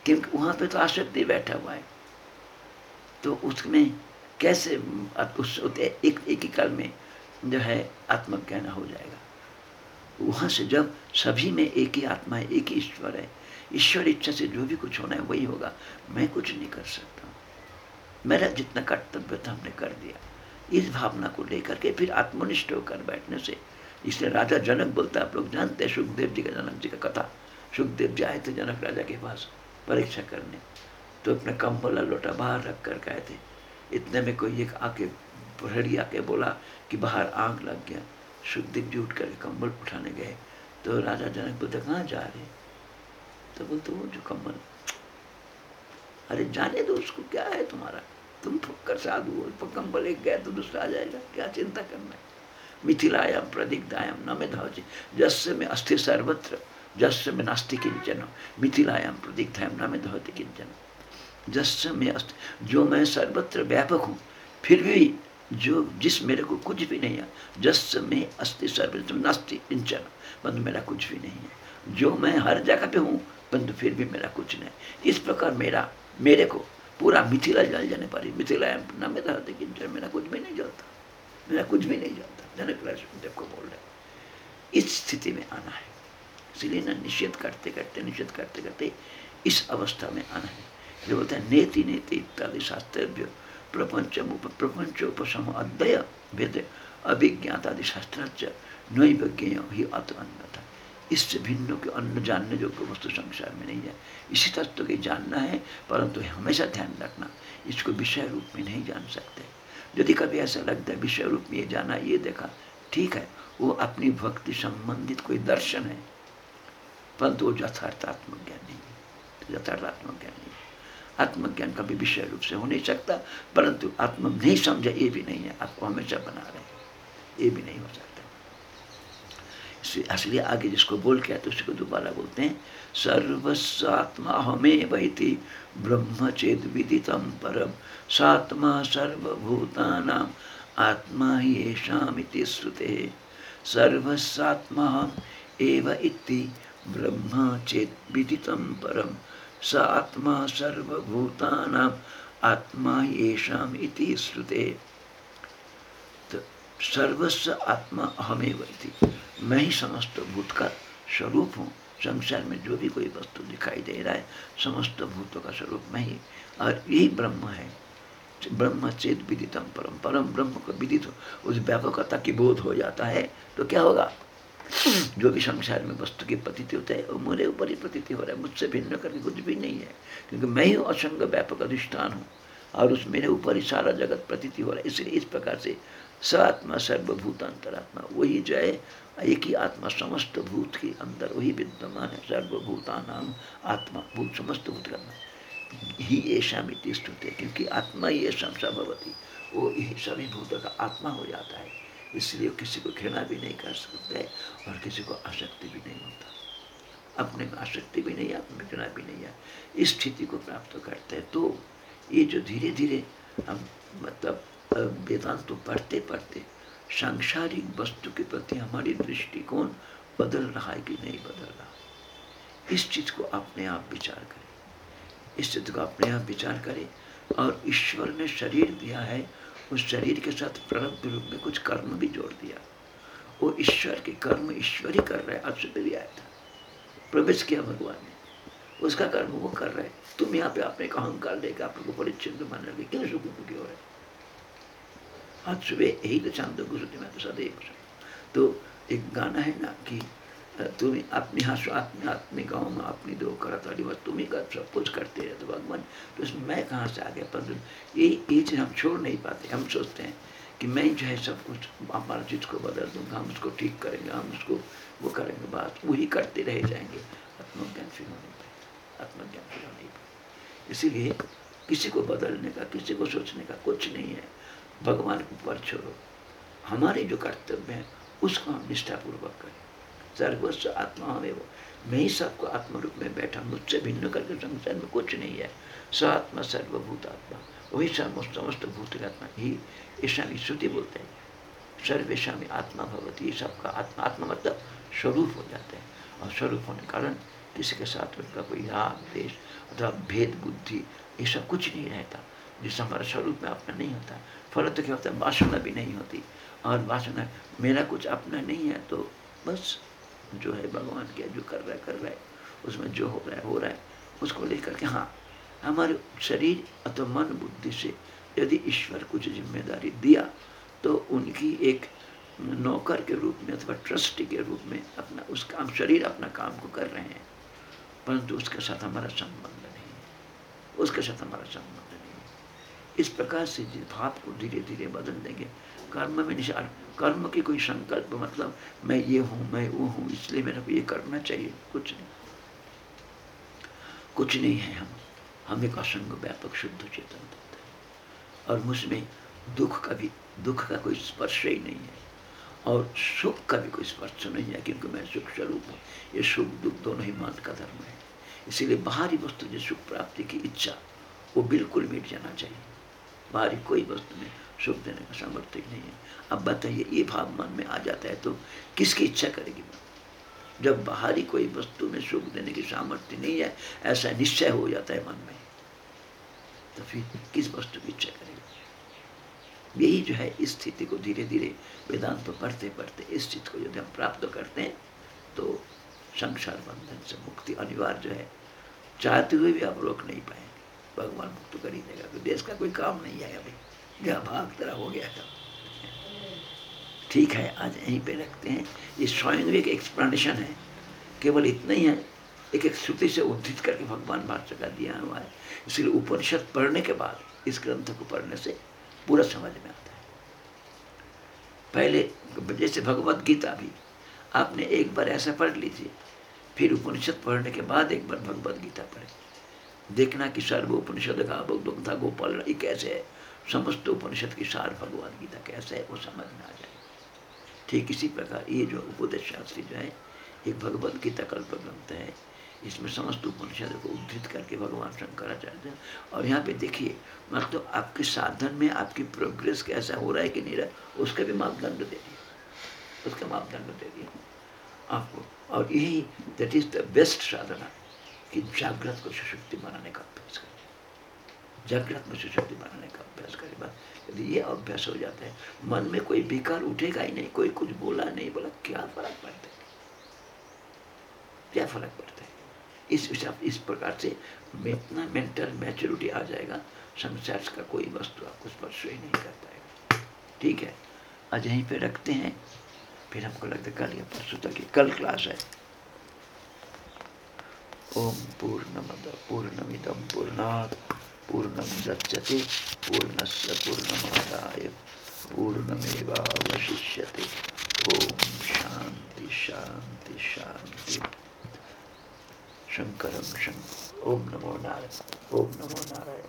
क्योंकि वहाँ पे तो आसक्ति बैठा हुआ है। तो उसमें कैसे उस एक एक ही काल में जो है आत्मज्ञान हो जाएगा। वहाँ से जब सभी में एक ही आत्मा है एक ही ईश्वर है ईश्वर इच्छा से जो भी कुछ होना है वही होगा। मैं कुछ नहीं कर सकता। मेरा जितना कर्तव्य था हमने कर दिया। इस भावना को लेकर के फिर आत्मनिष्ठ होकर बैठने से इसलिए राजा जनक बोलता है, आप लोग जानते हैं, सुखदेव जी का जनक जी का कथा। सुखदेव जी आए थे जनक राजा के पास परीक्षा करने। तो अपने कम्बल लोटा बाहर रख कर गए थे। इतने में कोई एक आके प्रहरी आके बोला कि बाहर आग लग गया। सुखदेव जी उठ कर कम्बल उठाने गए। तो राजा जनक बोलते, कहाँ जा रहे तो बोलते, वो जो कम्बल अरे जाने दो, उसको क्या है तुम्हारा? तुम फक्कर साधु हो, कंबल एक गया तो दूसरा आ जाएगा। क्या चिंता करना है? मिथिलायाम प्रदिग्धायाम न में धावचे जस्य में अस्थिर सर्वत्र, जस्य में नास्ति किंचन मिथिलायाम प्रदिग्धायाम न में धावते किंचन जस्य में अस्त, जो मैं सर्वत्र व्यापक हूँ, फिर भी जो, जिस मेरे को कुछ भी नहीं है, जस्य में अस्थि सर्वत्र नास्ति किंचन परंतु मेरा कुछ भी नहीं है। जो मैं हर जगह पे हूँ परंतु फिर भी मेरा कुछ नहीं इस प्रकार मेरा, मेरे को पूरा मिथिला जल जाने पारी मिथिला न में था लेकिन मेरा कुछ भी नहीं जलता मेरा कुछ भी नहीं जलता जनक राजदेव को बोल रहे इस स्थिति में आना है। इसलिए ना निषेध करते करते, निषेध करते करते इस अवस्था में आना है। जो बोलते हैं, नेति नेति, इत्यादि शास्त्रभ्य, प्रपंच प्रपंच उपशम अद्वय भेद अभिज्ञातादि शास्त्राच नैवज्ञ ही अतअन्न था इससे भिन्न के अन्न जानने योग्य वस्तु संसार में नहीं है। इसी तत्व के जानना है, परंतु हमेशा ध्यान रखना। इसको विषय रूप में नहीं जान सकते। यदि कभी ऐसा लगता है, विषय रूप में ये जाना, ये देखा। ठीक है, वो अपनी भक्ति संबंधित कोई दर्शन है, परंतु वो यथार्थ आत्मज्ञान नहीं है। यथार्थ आत्मज्ञान नहीं आत्मज्ञान कभी विषय रूप से हो नहीं सकता, परंतु आत्म नहीं समझा, ये भी नहीं है। आपको हमेशा बना रहे ये भी नहीं हो सकता। इसलिए आगे जिसको बोल के तो उसको दोबारा बोलते हैं, सर्वस्वात्मा हमें वही थी, ब्रह्म चेत विदितम परम सात्मा सर्वभूतानाम आत्मा ही श्रुते। सर्वस्वात्मा एव इति ब्रह्म चेत विदितम परम स आत्मा सर्वभूतानाम आत्मा इति श्रुते। तो सर्वस्व आत्मा हमें वही मैं ही समस्त भूत का स्वरूप हूँ। संसार में जो भी कोई वस्तु दिखाई दे रहा है, समस्त भूतों का स्वरूप मैं ही। और यही ब्रह्म है। ब्रह्म चेत विदितम परम परम ब्रह्म को विदित हो, उस व्यापकता की बोध हो जाता है तो क्या होगा? जो भी संसार में वस्तु की प्रतीति होता है, वो मेरे ऊपर ही प्रतीति हो रहा है, मुझसे भिन्न करके कुछ भी नहीं है, क्योंकि मैं ही असंग व्यापक अधिष्ठान हूँ, और उस मेरे ऊपर ही सारा जगत प्रतीति हो रहा है, इसलिए इस प्रकार से स आत्मा सर्वभूत अंतरात्मा, वही जो है, एक ही आत्मा, समस्त भूत के अंदर, वही विद्यमान है सर्वभूता नाम आत्मा, भूत, समस्त भूत करना ही ऐसा मिट्टी स्तुत है, क्योंकि आत्मा ही ऐसा भवती वो सभी भूतों का आत्मा हो जाता है। इसलिए किसी को घृणा भी नहीं कर सकते और किसी को आसक्ति भी नहीं होता। अपने में आसक्ति भी नहीं आत्म में घृणा भी नहीं है। इस स्थिति को प्राप्त करते हैं। तो ये जो धीरे धीरे हम मतलब वेदांत तो पढ़ते पढ़ते सांसारिक वस्तु के प्रति हमारी दृष्टिकोण बदल रहा है कि नहीं बदल रहा? इस चीज़ को अपने आप विचार करें। चीज़ को अपने आप विचार करें। और ईश्वर ने शरीर दिया है, उस शरीर के साथ प्रारब्ध रूप में कुछ कर्म भी जोड़ दिया। वो ईश्वर के कर्म ईश्वर ही कर रहे आज सुबह भी आया था। प्रवेश किया भगवान ने। उसका कर्म वो कर रहे तुम यहाँ पे आपने एक अहंकार लेकर लोग को परिचिन मान रहे क्यों सुख दुखी हो रहे आज सुबह यही तो चाँद गुरुति में तो सदैव तो एक गाना है ना कि तुम अपने अपने गाँव में अपनी दो करा ताली बस तुम ही कर सब कुछ करते रहे तो भगवान तो इसमें मैं कहाँ से आ गया परंतु ये ये चीज़ हम छोड़ नहीं पाते। हम सोचते हैं कि मैं जो है सब कुछ हमारा चीज़ को बदल दूँगा, हम उसको ठीक करेंगे, हम उसको वो करेंगे, बात वही करते रह जाएँगे। आत्मज्ञान फिर हो नहीं आत्मज्ञान फिर हो पाए इसीलिए किसी को बदलने का, किसी को सोचने का कुछ नहीं है। भगवान को पर छोड़ो। हमारे जो कर्तव्य है, उसको हम निष्ठापूर्वक करें। सर्वस्व आत्मा हमें वो। मैं ही सबको आत्मा रूप में बैठा मुझसे भिन्न करके संसार में कुछ नहीं है। स आत्मा सर्वभूत आत्मा। वही समस्त समस्त भूत आत्मा। ही भी श्रुति बोलते हैं। सर्वेशा में आत्मा भगवती सबका आत्मा आत्मा मतलब स्वरूप हो जाते हैं। और स्वरूप होने कारण किसी के साथ उनका कोई राग देश अथवा भेद, बुद्धि, ये सब कुछ नहीं रहता। जिससे हमारा स्वरूप में अपना नहीं होता। फल तो क्या होता है? वासना भी नहीं होती। और वासना मेरा कुछ अपना नहीं है तो बस जो है भगवान क्या जो कर रहा है, कर रहा है, उसमें जो हो रहा है, हो रहा है, उसको लेकर के हाँ हमारे शरीर अथवा मन बुद्धि से यदि ईश्वर कुछ ज़िम्मेदारी दिया तो उनकी एक नौकर के रूप में अथवा ट्रस्टी के रूप में अपना, उस काम, शरीर अपना काम को कर रहे हैं, परंतु उसके साथ हमारा संबंध नहीं है। उसके साथ हमारा संबंध नहीं है। इस प्रकार से भाव को धीरे धीरे बदल देंगे। कर्म में निशान कर्म की कोई संकल्प मतलब मैं ये हूँ, मैं वो हूँ, इसलिए मेरे को ये करना चाहिए। कुछ नहीं। कुछ नहीं है हम। हम एक असंग, व्यापक, शुद्ध, चेतन तत्व है। और मुझमें दुख का भी, दुख का कोई स्पर्श ही नहीं है। और सुख का भी कोई स्पर्श नहीं है, क्योंकि मैं सुख स्वरूप हूँ। ये सुख, दुख दोनों ही मान का धर्म है। इसीलिए बाहरी वस्तु जो सुख प्राप्ति की इच्छा, वो बिल्कुल मिट जाना चाहिए। बाहरी कोई वस्तु में सुख देने का सामर्थ्य नहीं है। अब बताइए, ये भाव मन में आ जाता है तो किसकी इच्छा करेगी जब बाहरी कोई वस्तु में सुख देने की सामर्थ्य नहीं है, ऐसा निश्चय हो जाता है मन में तो फिर किस वस्तु की इच्छा करेगी? यही जो है इस स्थिति को धीरे धीरे वेदांत पढ़ते पढ़ते इस चीज़ को यदि हम प्राप्त करते हैं तो संसार बंधन से मुक्ति अनिवार्य जो है, चाहते हुए भी आप रोक नहीं पाएँगे। भगवान मुक्त कर ही देगा देश का कोई काम नहीं है अभी। जहाँ भाग तरह हो गया था ठीक है, आज यहीं पे रखते हैं। ये स्वयं भी एक एक्सप्लेनेशन है। केवल इतना ही है, एक एक श्रुति से उद्धित करके भगवान भाष्य का दिया हुआ है। इसलिए उपनिषद पढ़ने के बाद, इस ग्रंथ को पढ़ने से पूरा समझ में आता है। पहले, जैसे भगवत गीता भी, आपने एक बार ऐसा पढ़ लीजिए, फिर उपनिषद पढ़ने के बाद एक बार भगवत गीता पढ़े। देखना कि सर्व उपनिषद का भगवत गोपाल कैसे है। समस्त उपनिषद की सार भगवत गीता कैसे है, वो समझ में आ जाए। ठीक इसी प्रकार ये जो उपदेश शास्त्री जो है, एक भगवत गीता कल्प ग्रंथ है। इसमें समस्त उपनिषद को उद्धृत करके भगवान शंकराचार्य और यहाँ पे देखिए मतलब तो आपके साधन में आपकी प्रोग्रेस कैसा हो रहा है कि नहीं रहा, उसका भी मापदंड दे दिए उसका मापदंड दे दिए आपको। और यही दैट इज़ द बेस्ट साधना, कि जागृत को सुशक्ति बनाने का अभ्यास करें। जागृत में सुशक्ति बनाने का अभ्यास करें। बस ये अभ्यास हो जाता है। मन में कोई विकार उठेगा ही नहीं, कोई कुछ बोला नहीं, बोला, क्या फ़र्क पड़ता है? क्या फ़र्क पड़ता है? इस हिसाब, इस प्रकार से इतना मेंटल मैच्योरिटी आ जाएगा, संसार का कोई वस्तु आपको स्पर्श ही नहीं कर पाएगा। ठीक है? आज यहीं पे रखते हैं। फिर हमको लगता है कल या परसों तक कल क्लास है। ओम पूर्णमद पूर्णमिदम पूर्णात्। पूर्णमुदच्यते पूर्णस्य पूर्णमादाय, पूर्णमेवावशिष्यते। ओम शांति शांति शांति शंकरम शंकर ओम नमो नारायण। ओम नमो नारायण।